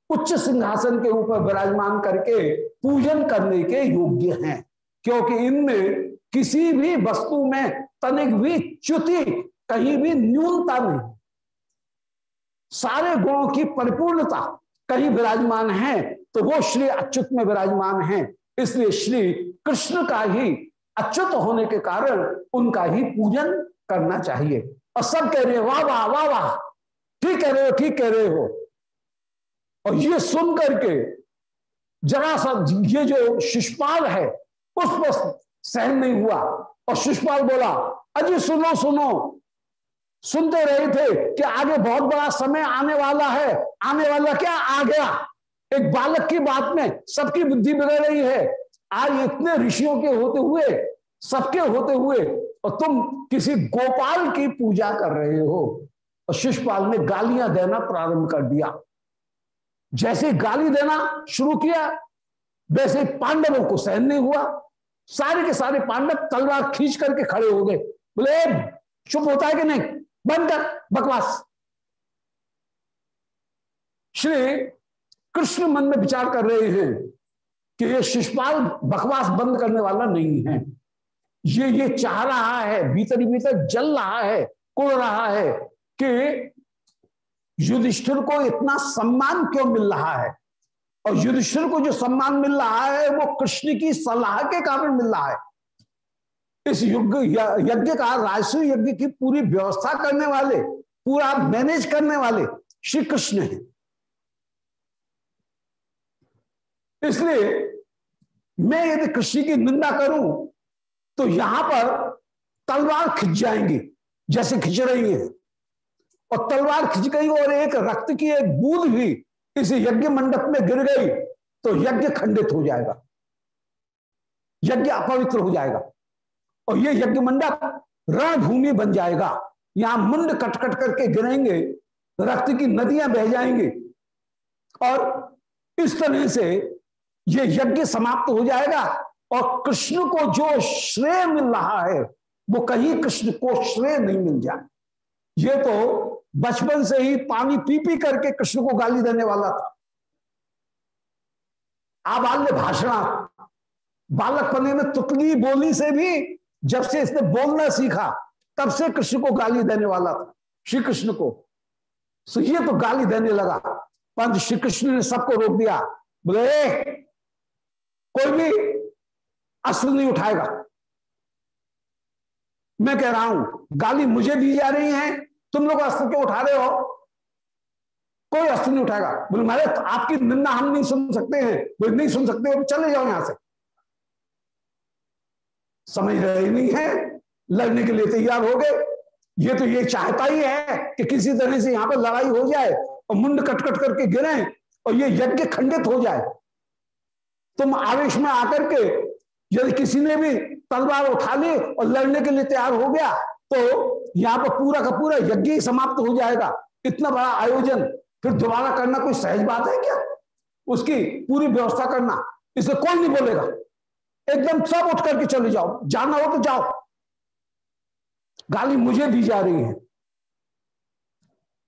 उच्च सिंहासन के ऊपर विराजमान करके पूजन करने के योग्य हैं, क्योंकि इनमें किसी भी वस्तु में तनिक भी च्युति कहीं भी न्यूनता नहीं। सारे गुणों की परिपूर्णता कहीं विराजमान है तो वो श्री अच्युत में विराजमान है। इसलिए श्री कृष्ण का ही अच्युत होने के कारण उनका ही पूजन करना चाहिए। और सब कह रहे वाह वाह वाह वाह, ठीक कह रहे हो, ठीक कह रहे हो। और ये सुन करके जरा सा ये जो शिषपाल है, उस पर सहन नहीं हुआ। और शिषपाल बोला, अजी, सुनो सुनो। सुनते रहे थे कि आगे बहुत बड़ा समय आने वाला है। आने वाला क्या आ गया? एक बालक की बात में सबकी बुद्धि बिगड़ रही है। आज इतने ऋषियों के होते हुए, सबके होते हुए, और तुम किसी गोपाल की पूजा कर रहे हो, और शिषपाल ने गालियाँ देना प्रारंभ कर दिया। जैसे गाली देना शुरू किया, वैसे पांडवों को सहन नहीं हुआ। सारे के सारे पांडव तलवार खींच करके खड़े हो गए। बोले चुप होता है कि नहीं? बंद कर, बकवास। श्री कृष्ण मन में विचार कर रहे हैं कि ये शिषपाल बकवास बंद करने वाला नहीं है। ये ये चाह रहा है, भीतर भीतर जल रहा है, कुड़ रहा है कि युधिष्ठिर को इतना सम्मान क्यों मिल रहा है? और युधिष्ठिर को जो सम्मान मिल रहा है, वो कृष्ण की सलाह के कारण मिल रहा है। इस युग, यज्ञ का राजस्व यज्ञ की पूरी व्यवस्था करने वाले, पूरा मैनेज करने वाले श्री कृष्ण हैं। इसलिए मैं यदि कृष्ण की निंदा करूँ तो यहाँ पर तलवार खिंच जाएँगी, जैसे खिंच रही है। और तलवार खिंच गई और एक रक्त की एक बूंद भी इस यज्ञ मंडप में गिर गई तो यज्ञ खंडित हो जाएगा। यज्ञ अपवित्र हो जाएगा। और ये यज्ञ मंडप रणभूमि बन जाएगा। यहाँ मुंड कट कट करके गिरेंगे, रक्त की नदियाँ बह जाएँगी। और इस तरह से ये यज्ञ समाप्त हो जाएगा और कृष्ण को जो श्रेय मिल रहा है, वो कहीं कृष्ण को श्रेय नहीं मिल जाए। ये तो बचपन से ही पानी पी पी करके कृष्ण को गाली देने वाला था। आबाल्य भाषणा बालकपने में तुतली बोली से भी जब से इसने बोलना सीखा, तब से कृष्ण को गाली देने वाला था श्री कृष्ण को। सो ये तो गाली देने लगा। परंतु श्री कृष्ण ने सबको रोक दिया। बोले कोई भी अस्त्र नहीं उठाएगा। मैं कह रहा हूँ, गाली मुझे दी जा रही है, तुम लोग अस्त्र क्यों उठा रहे हो? कोई अस्त्र नहीं उठाएगा। बोले मारे आपकी निंदा हम नहीं सुन सकते हैं बोले नहीं सुन सकते हो चले जाओ यहाँ से। समझ रहे नहीं है, लड़ने के लिए तैयार हो गए। ये तो ये चाहता ही है कि किसी तरह से यहाँ पर लड़ाई हो जाए और मुंड कटकट कट करके गिरे और ये यज्ञ खंडित हो जाए। तुम आवेश में आकर के यदि किसी ने भी तलवार उठा ली और लड़ने के लिए तैयार हो गया तो यहाँ पर पूरा का पूरा यज्ञ ही समाप्त हो जाएगा। इतना बड़ा आयोजन, फिर दोबारा करना कोई सहज बात है क्या? उसकी पूरी व्यवस्था करना। इसे कौन नहीं बोलेगा? एकदम सब उठ करके चले जाओ। जाना हो तो जाओ। गाली मुझे दी जा रही है।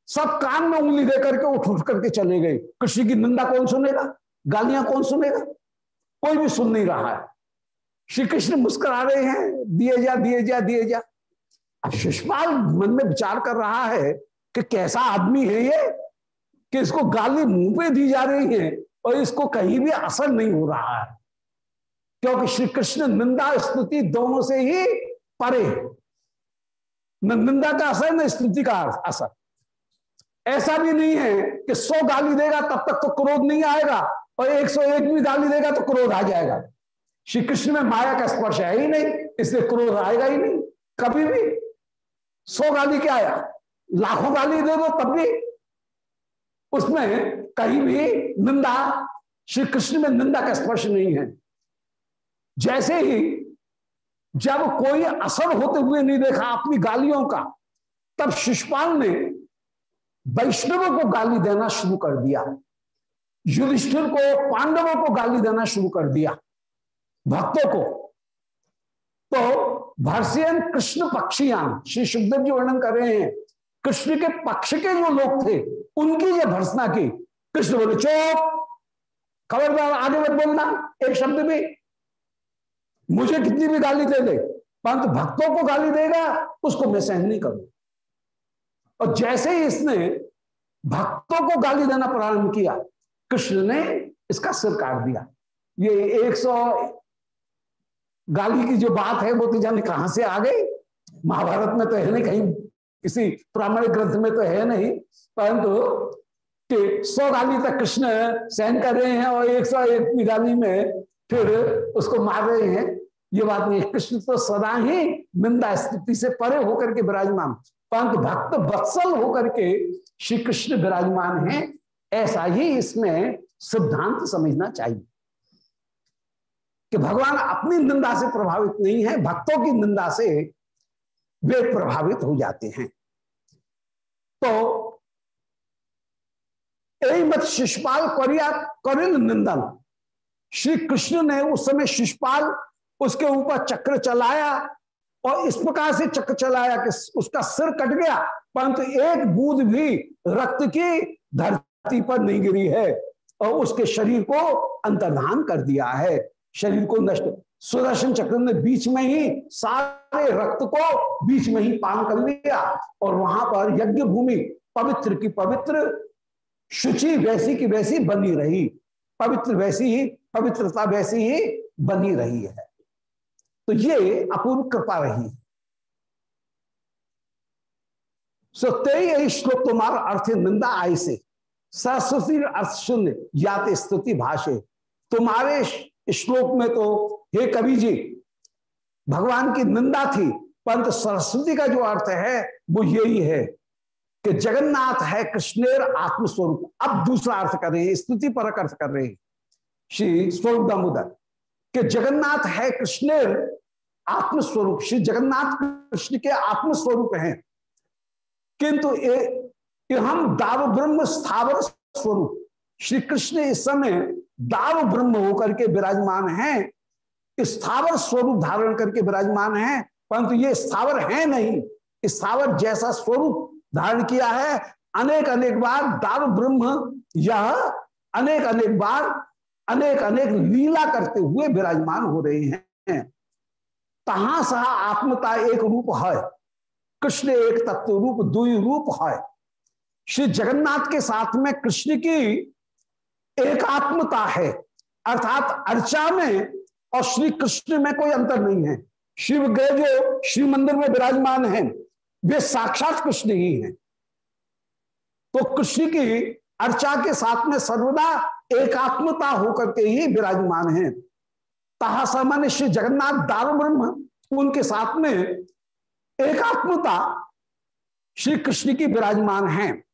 सब कान में उंगली दे करके उठ उठ करके चले गए। कृषि की निंदा कौन सुनेगा? गालियाँ कौन सुनेगा? कोई भी सुन नहीं रहा है। श्री कृष्ण मुस्कुरा रहे हैं, दिए जा दिए जा दिए जा। अब शिषपाल मन में विचार कर रहा है कि कैसा आदमी है ये, कि इसको गाली मुँह पे दी जा रही है और इसको कहीं भी असर नहीं हो रहा है। क्योंकि श्री कृष्ण निंदा स्तुति दोनों से ही परे न निंदा का असर, न स्तुति का असर। ऐसा भी नहीं है कि सौ गाली देगा, तब तक तो क्रोध नहीं आएगा। और एक सौ एक भी गाली देगा तो क्रोध आ जाएगा। श्री कृष्ण में माया का स्पर्श है ही नहीं, इसलिए क्रोध आएगा ही नहीं। कभी भी सौ गाली क्या आया? लाखों गाली दे दो तब भी। उसमें कहीं भी निंदा श्री कृष्ण में निंदा का स्पर्श नहीं है। जैसे ही जब कोई असर होते हुए नहीं देखा अपनी गालियों का, तब शिषपाल ने वैष्णव को गाली देना शुरू कर दिया। युधिष्ठिर को, पांडवों को गाली देना शुरू कर दिया, भक्तों को। तो भरसियन कृष्ण पक्षियान श्री सुखदेव जी वर्णन कर रहे हैं, कृष्ण के पक्ष के जो लोग थे, उनकी जो भर्सना की, कृष्ण बोले, चोप, खबरदार, आगे मत बोलना, एक शब्द भी। मुझे कितनी भी गाली दे दे, परंतु भक्तों को गाली देगा, उसको मैं सहन नहीं करूँ। और जैसे ही इसने भक्तों को गाली देना प्रारंभ किया कृष्ण ने इसका सिर काट दिया। ये एक सौ गाली की जो बात है, वो तो जाने कहाँ से आ गई? महाभारत में तो है नहीं, कहीं किसी प्रामाणिक ग्रंथ में तो है नहीं, परंतु कि सौ गाली तक कृष्ण सहन कर रहे हैं और एक सौ एक गाली में फिर उसको मार रहे हैं। ये बात नहीं कृष्ण तो सदा ही निंदा स्थिति से परे होकर के विराजमान, परंतु भक्त बत्सल होकर के श्री कृष्ण विराजमान है। ऐसा ही इसमें सिद्धांत समझना चाहिए कि भगवान अपनी निंदा से प्रभावित नहीं है, भक्तों की निंदा से वे प्रभावित हो जाते हैं। तो मत शिषपाल करिया करिल निंदन। श्री कृष्ण ने उस समय शिषपाल उसके ऊपर चक्र चलाया और इस प्रकार से चक्र चलाया कि उसका सिर कट गया, परंतु एक बूंद भी रक्त की धरती पर नहीं गिरी है और उसके शरीर को अंतर्धान कर दिया है। शरीर को नष्ट, सुदर्शन चक्र ने बीच में ही सारे रक्त को बीच में ही पान कर लिया और वहाँ पर यज्ञ भूमि पवित्र की पवित्र शुचि वैसी की वैसी बनी रही। पवित्र वैसी ही, पवित्रता वैसी ही बनी रही है। तो ये अपूर्व कृपा रही सो तेई श्लोक तुम्हारा अर्थ निंदा आय से। सरस्वती अर्थ शून्य, याते स्तुति भाषे तुम्हारे श्लोक में तो हे कवि जी भगवान की निंदा थी, परंतु सरस्वती का जो अर्थ है, वो यही है कि जगन्नाथ है कृष्णेर आत्मस्वरूप। अब दूसरा अर्थ कर रहे हैं, स्तुति पर अर्थ कर रहे हैं। श्री स्वरूप दामोदर, कि जगन्नाथ है कृष्णेर आत्मस्वरूप। श्री जगन्नाथ कृष्ण के आत्मस्वरूप हैं। किंतु हम दाव ब्रह्म स्थावर स्वरूप। श्री कृष्ण इस समय दाव ब्रह्म होकर के विराजमान हैं, स्थावर स्वरूप धारण करके विराजमान हैं, परंतु ये स्थावर है नहीं। स्थावर जैसा स्वरूप धारण किया है अनेक अनेक बार दाव ब्रह्म यह अनेक अनेक बार अनेक अनेक लीला करते हुए विराजमान हो रहे हैं। तहा सहा आत्मता एक रूप है, कृष्ण एक तत्व रूप, दुई रूप है। श्री जगन्नाथ के साथ में कृष्ण की एकात्मता है, अर्थात अर्चा में और श्री कृष्ण में कोई अंतर नहीं है। शिव ग्रह जो श्री मंदिर में विराजमान है, वे साक्षात कृष्ण ही हैं। तो कृष्ण की अर्चा के साथ में सर्वदा एकात्मता होकर के ही विराजमान है। तहा सामान्य श्री जगन्नाथ दार ब्रह्म, उनके साथ में एकात्मता श्री कृष्ण की विराजमान है।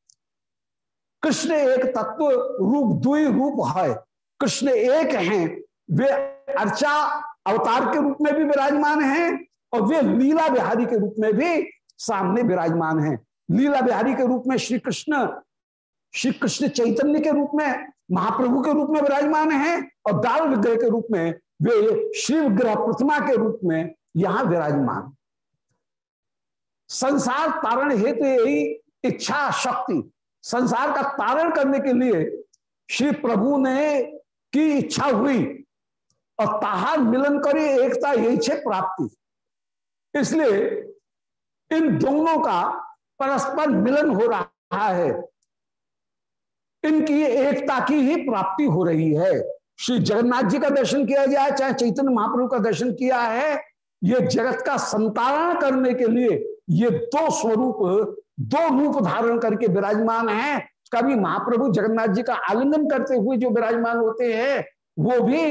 कृष्ण एक तत्व रूप दुई रूप है। कृष्ण एक हैं। वे अर्चा अवतार के रूप में भी विराजमान हैं और वे लीला बिहारी के रूप में भी सामने विराजमान हैं। लीला बिहारी के रूप में श्री कृष्ण श्री कृष्ण चैतन्य के रूप में, महाप्रभु के रूप में विराजमान हैं और दाल विग्रह के रूप में वे श्री विग्रह प्रतिमा के रूप में यहाँ विराजमान। संसार तारण हेतु यही इच्छा शक्ति संसार का तारण करने के लिए श्री प्रभु ने की इच्छा हुई और ताहार मिलन करी, एकता यही छे प्राप्ति। इसलिए इन दोनों का परस्पर मिलन हो रहा है। इनकी एकता की ही प्राप्ति हो रही है। श्री जगन्नाथ जी का दर्शन किया जाए, चाहे चैतन्य महाप्रभु का दर्शन किया है, ये जगत का संतारण करने के लिए ये दो स्वरूप दो रूप धारण करके विराजमान है। कभी महाप्रभु जगन्नाथ जी का आलिंगन करते हुए जो विराजमान होते हैं, वो भी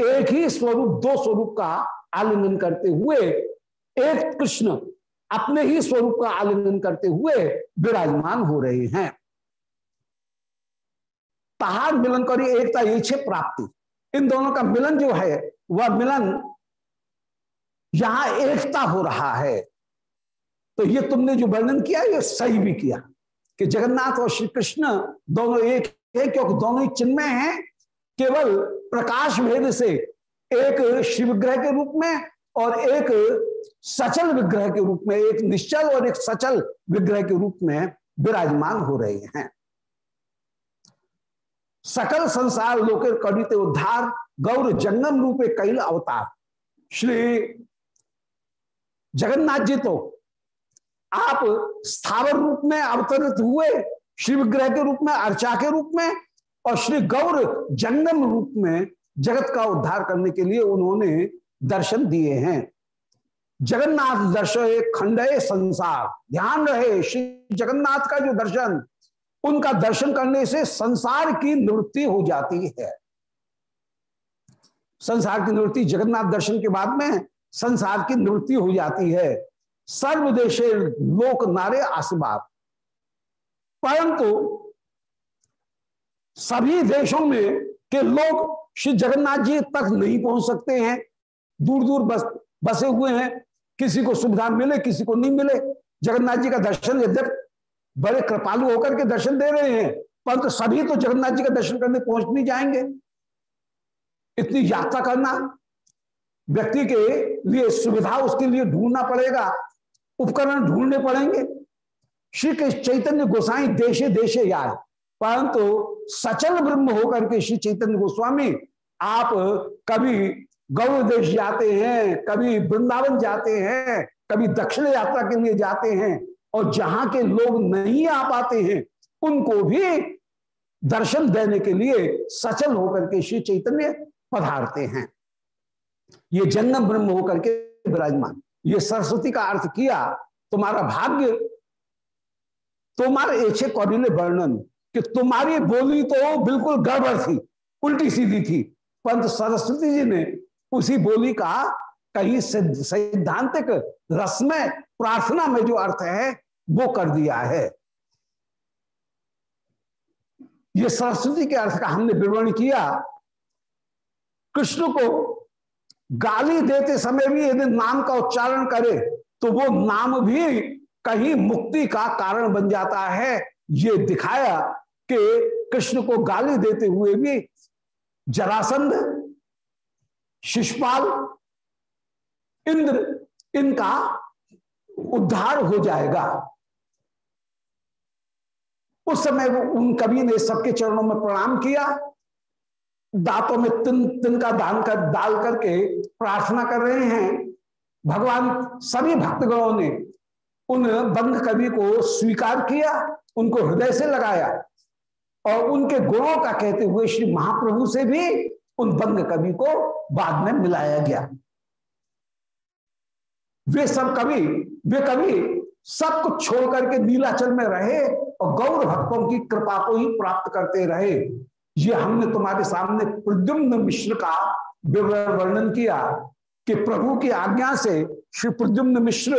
एक ही स्वरूप, दो स्वरूप का आलिंगन करते हुए, एक कृष्ण अपने ही स्वरूप का आलिंगन करते हुए विराजमान हो रहे हैं। तहार मिलन करी एकता ये प्राप्ति। इन दोनों का मिलन जो है, वह मिलन यहाँ एकता हो रहा है। तो ये तुमने जो वर्णन किया, ये सही भी किया कि जगन्नाथ और श्री कृष्ण दोनों एक है, क्योंकि दोनों ही चिन्मय हैं, केवल प्रकाश भेद से एक शिव विग्रह के रूप में और एक सचल विग्रह के रूप में, एक निश्चल और एक सचल विग्रह के रूप में विराजमान हो रहे हैं। सकल संसार लोके कवित उद्धार, गौर जंगम रूपे कैल अवतार। श्री जगन्नाथ जी तो आप स्थावर रूप में अवतरित हुए श्री विग्रह के रूप में, अर्चा के रूप में और श्री गौर जंगम रूप में जगत का उद्धार करने के लिए उन्होंने दर्शन दिए हैं। जगन्नाथ दर्शन खंडे संसार। ध्यान रहे, श्री जगन्नाथ का जो दर्शन, उनका दर्शन करने से संसार की निवृत्ति हो जाती है। संसार की निवृत्ति जगन्नाथ दर्शन के बाद में संसार की निवृत्ति हो जाती है। सर्वदेशे लोक नारे आशीर्वाद। परंतु सभी देशों में के लोग श्री जगन्नाथ जी तक नहीं पहुँच सकते हैं। दूर दूर बस, बसे हुए हैं। किसी को सुविधा मिले, किसी को नहीं मिले। जगन्नाथ जी का दर्शन यद्यप बड़े कृपालु होकर के दर्शन दे रहे हैं, परंतु सभी तो जगन्नाथ जी का दर्शन करने पहुँच नहीं जाएँगे। इतनी यात्रा करना, व्यक्ति के लिए सुविधा उसके लिए ढूंढना पड़ेगा। उपकरण ढूँढने पड़ेंगे। श्री कृष्ण चैतन्य गोसाई देशे देशे यार। परंतु सचल ब्रह्म होकर के श्री चैतन्य गोस्वामी, आप कभी गौर देश जाते हैं, कभी वृंदावन जाते हैं, कभी दक्षिण यात्रा के लिए जाते हैं और जहाँ के लोग नहीं आ पाते हैं, उनको भी दर्शन देने के लिए सचल होकर के श्री चैतन्य पधारते हैं। ये जन्म ब्रह्म होकर के विराजमान। ये सरस्वती का अर्थ किया, तुम्हारा भाग्य। तुम्हारे एछे कौरिले वर्णन कि तुम्हारी बोली तो बिल्कुल गड़बड़ थी, उल्टी सीधी थी। परंतु सरस्वती जी ने उसी बोली का कहीं सैद्धांतिक रस में, प्रार्थना में जो अर्थ है, वो कर दिया है। ये सरस्वती के अर्थ का हमने विवरण किया। कृष्ण को गाली देते समय भी यदि नाम का उच्चारण करे तो वो नाम भी कहीं मुक्ति का कारण बन जाता है। ये दिखाया कि कृष्ण को गाली देते हुए भी जरासंध शिषपाल इंद्र इनका उद्धार हो जाएगा। उस समय उन कवि ने सबके चरणों में प्रणाम किया। दांतों में तिन तिन का दान कर, डाल करके प्रार्थना कर रहे हैं। भगवान सभी भक्तगणों ने उन बंग कवि को स्वीकार किया, उनको हृदय से लगाया और उनके गुणों का कहते हुए श्री महाप्रभु से भी उन बंग कवि को बाद में मिलाया गया। वे सब कवि, वे कवि सब कुछ छोड़ करके नीलाचल में रहे और गौर भक्तों की कृपा को ही प्राप्त करते रहे। ये हमने तुम्हारे सामने प्रद्युम्न मिश्र का विवरण वर्णन किया कि प्रभु की आज्ञा से श्री प्रद्युम्न मिश्र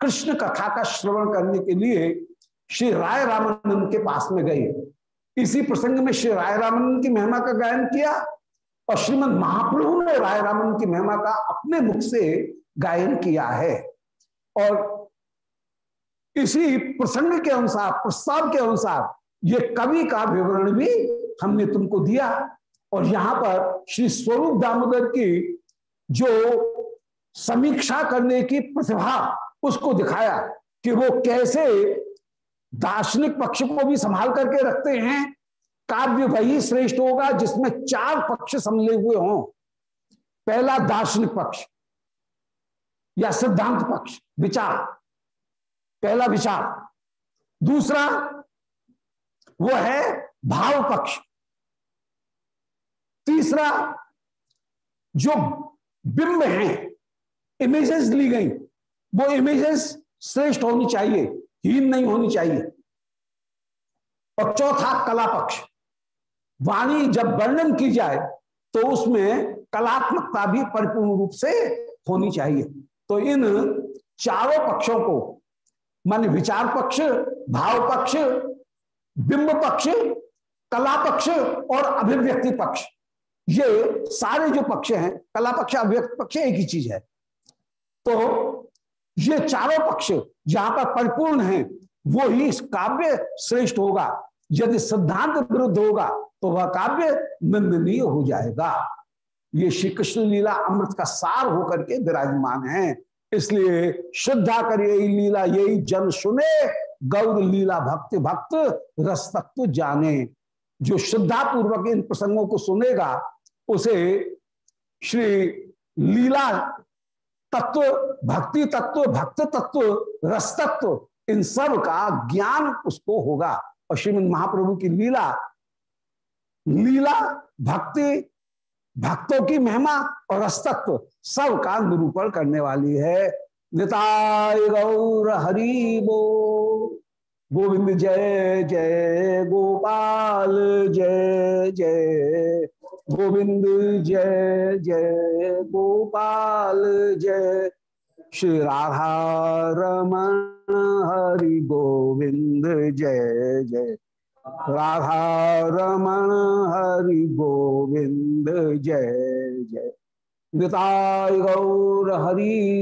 कृष्ण कथा का श्रवण करने के लिए श्री राय रामानंद के पास में गए। इसी प्रसंग में श्री राय रामानंद की महिमा का गायन किया और श्रीमद महाप्रभु ने राय रामानंद की महिमा का अपने मुख से गायन किया है। और इसी प्रसंग के अनुसार, प्रस्ताव के अनुसार ये कवि का विवरण भी हमने तुमको दिया। और यहाँ पर श्री स्वरूप दामोदर की जो समीक्षा करने की प्रतिभा, उसको दिखाया कि वो कैसे दार्शनिक पक्ष को भी संभाल करके रखते हैं। काव्य वही श्रेष्ठ होगा जिसमें चार पक्ष सम्मिले हुए हों। पहला दार्शनिक पक्ष या सिद्धांत पक्ष, विचार। पहला विचार। दूसरा वो है भाव पक्ष। तीसरा जो बिंब है इमेजेस ली गई, वो इमेजेस श्रेष्ठ होनी चाहिए, हीन नहीं होनी चाहिए। और चौथा कला पक्ष वाणी जब वर्णन की जाए तो उसमें कलात्मकता भी परिपूर्ण रूप से होनी चाहिए। तो इन चारों पक्षों को, मान विचार पक्ष, भाव पक्ष, बिंब पक्ष, कला पक्ष और अभिव्यक्ति पक्ष ये सारे जो पक्ष हैं, कला पक्ष, अभिव्यक्ति पक्ष, एक ही चीज़ है। तो ये चारों पक्ष जहाँ पर परिपूर्ण है, वो ही काव्य श्रेष्ठ होगा। यदि सिद्धांत विरुद्ध होगा तो वह काव्य निंदनीय हो जाएगा। ये श्री कृष्ण लीला अमृत का सार होकर के विराजमान है। इसलिए श्रद्धा करिए लीला यही जन सुने, गौर लीला भक्त भक्त रस तत्व जाने। जो श्रद्धा पूर्वक इन प्रसंगों को सुनेगा उसे श्री लीला तत्व, भक्ति तत्व, भक्त तत्व, रस तत्व, इन सब का ज्ञान उसको होगा। और श्रीमद महाप्रभु की लीला लीला, भक्ति, भक्तों की महिमा और रस्तत्व सब का निरूपण करने वाली है। निताय गौर हरि बो। गोविंद जय जय गोपाल, जय जय। गोविंद जय जय गोपाल जय। श्री राधा रमण हरि गोविंद जय जय। राधा रमण हरि गोविंद जय जय। गौर हरि।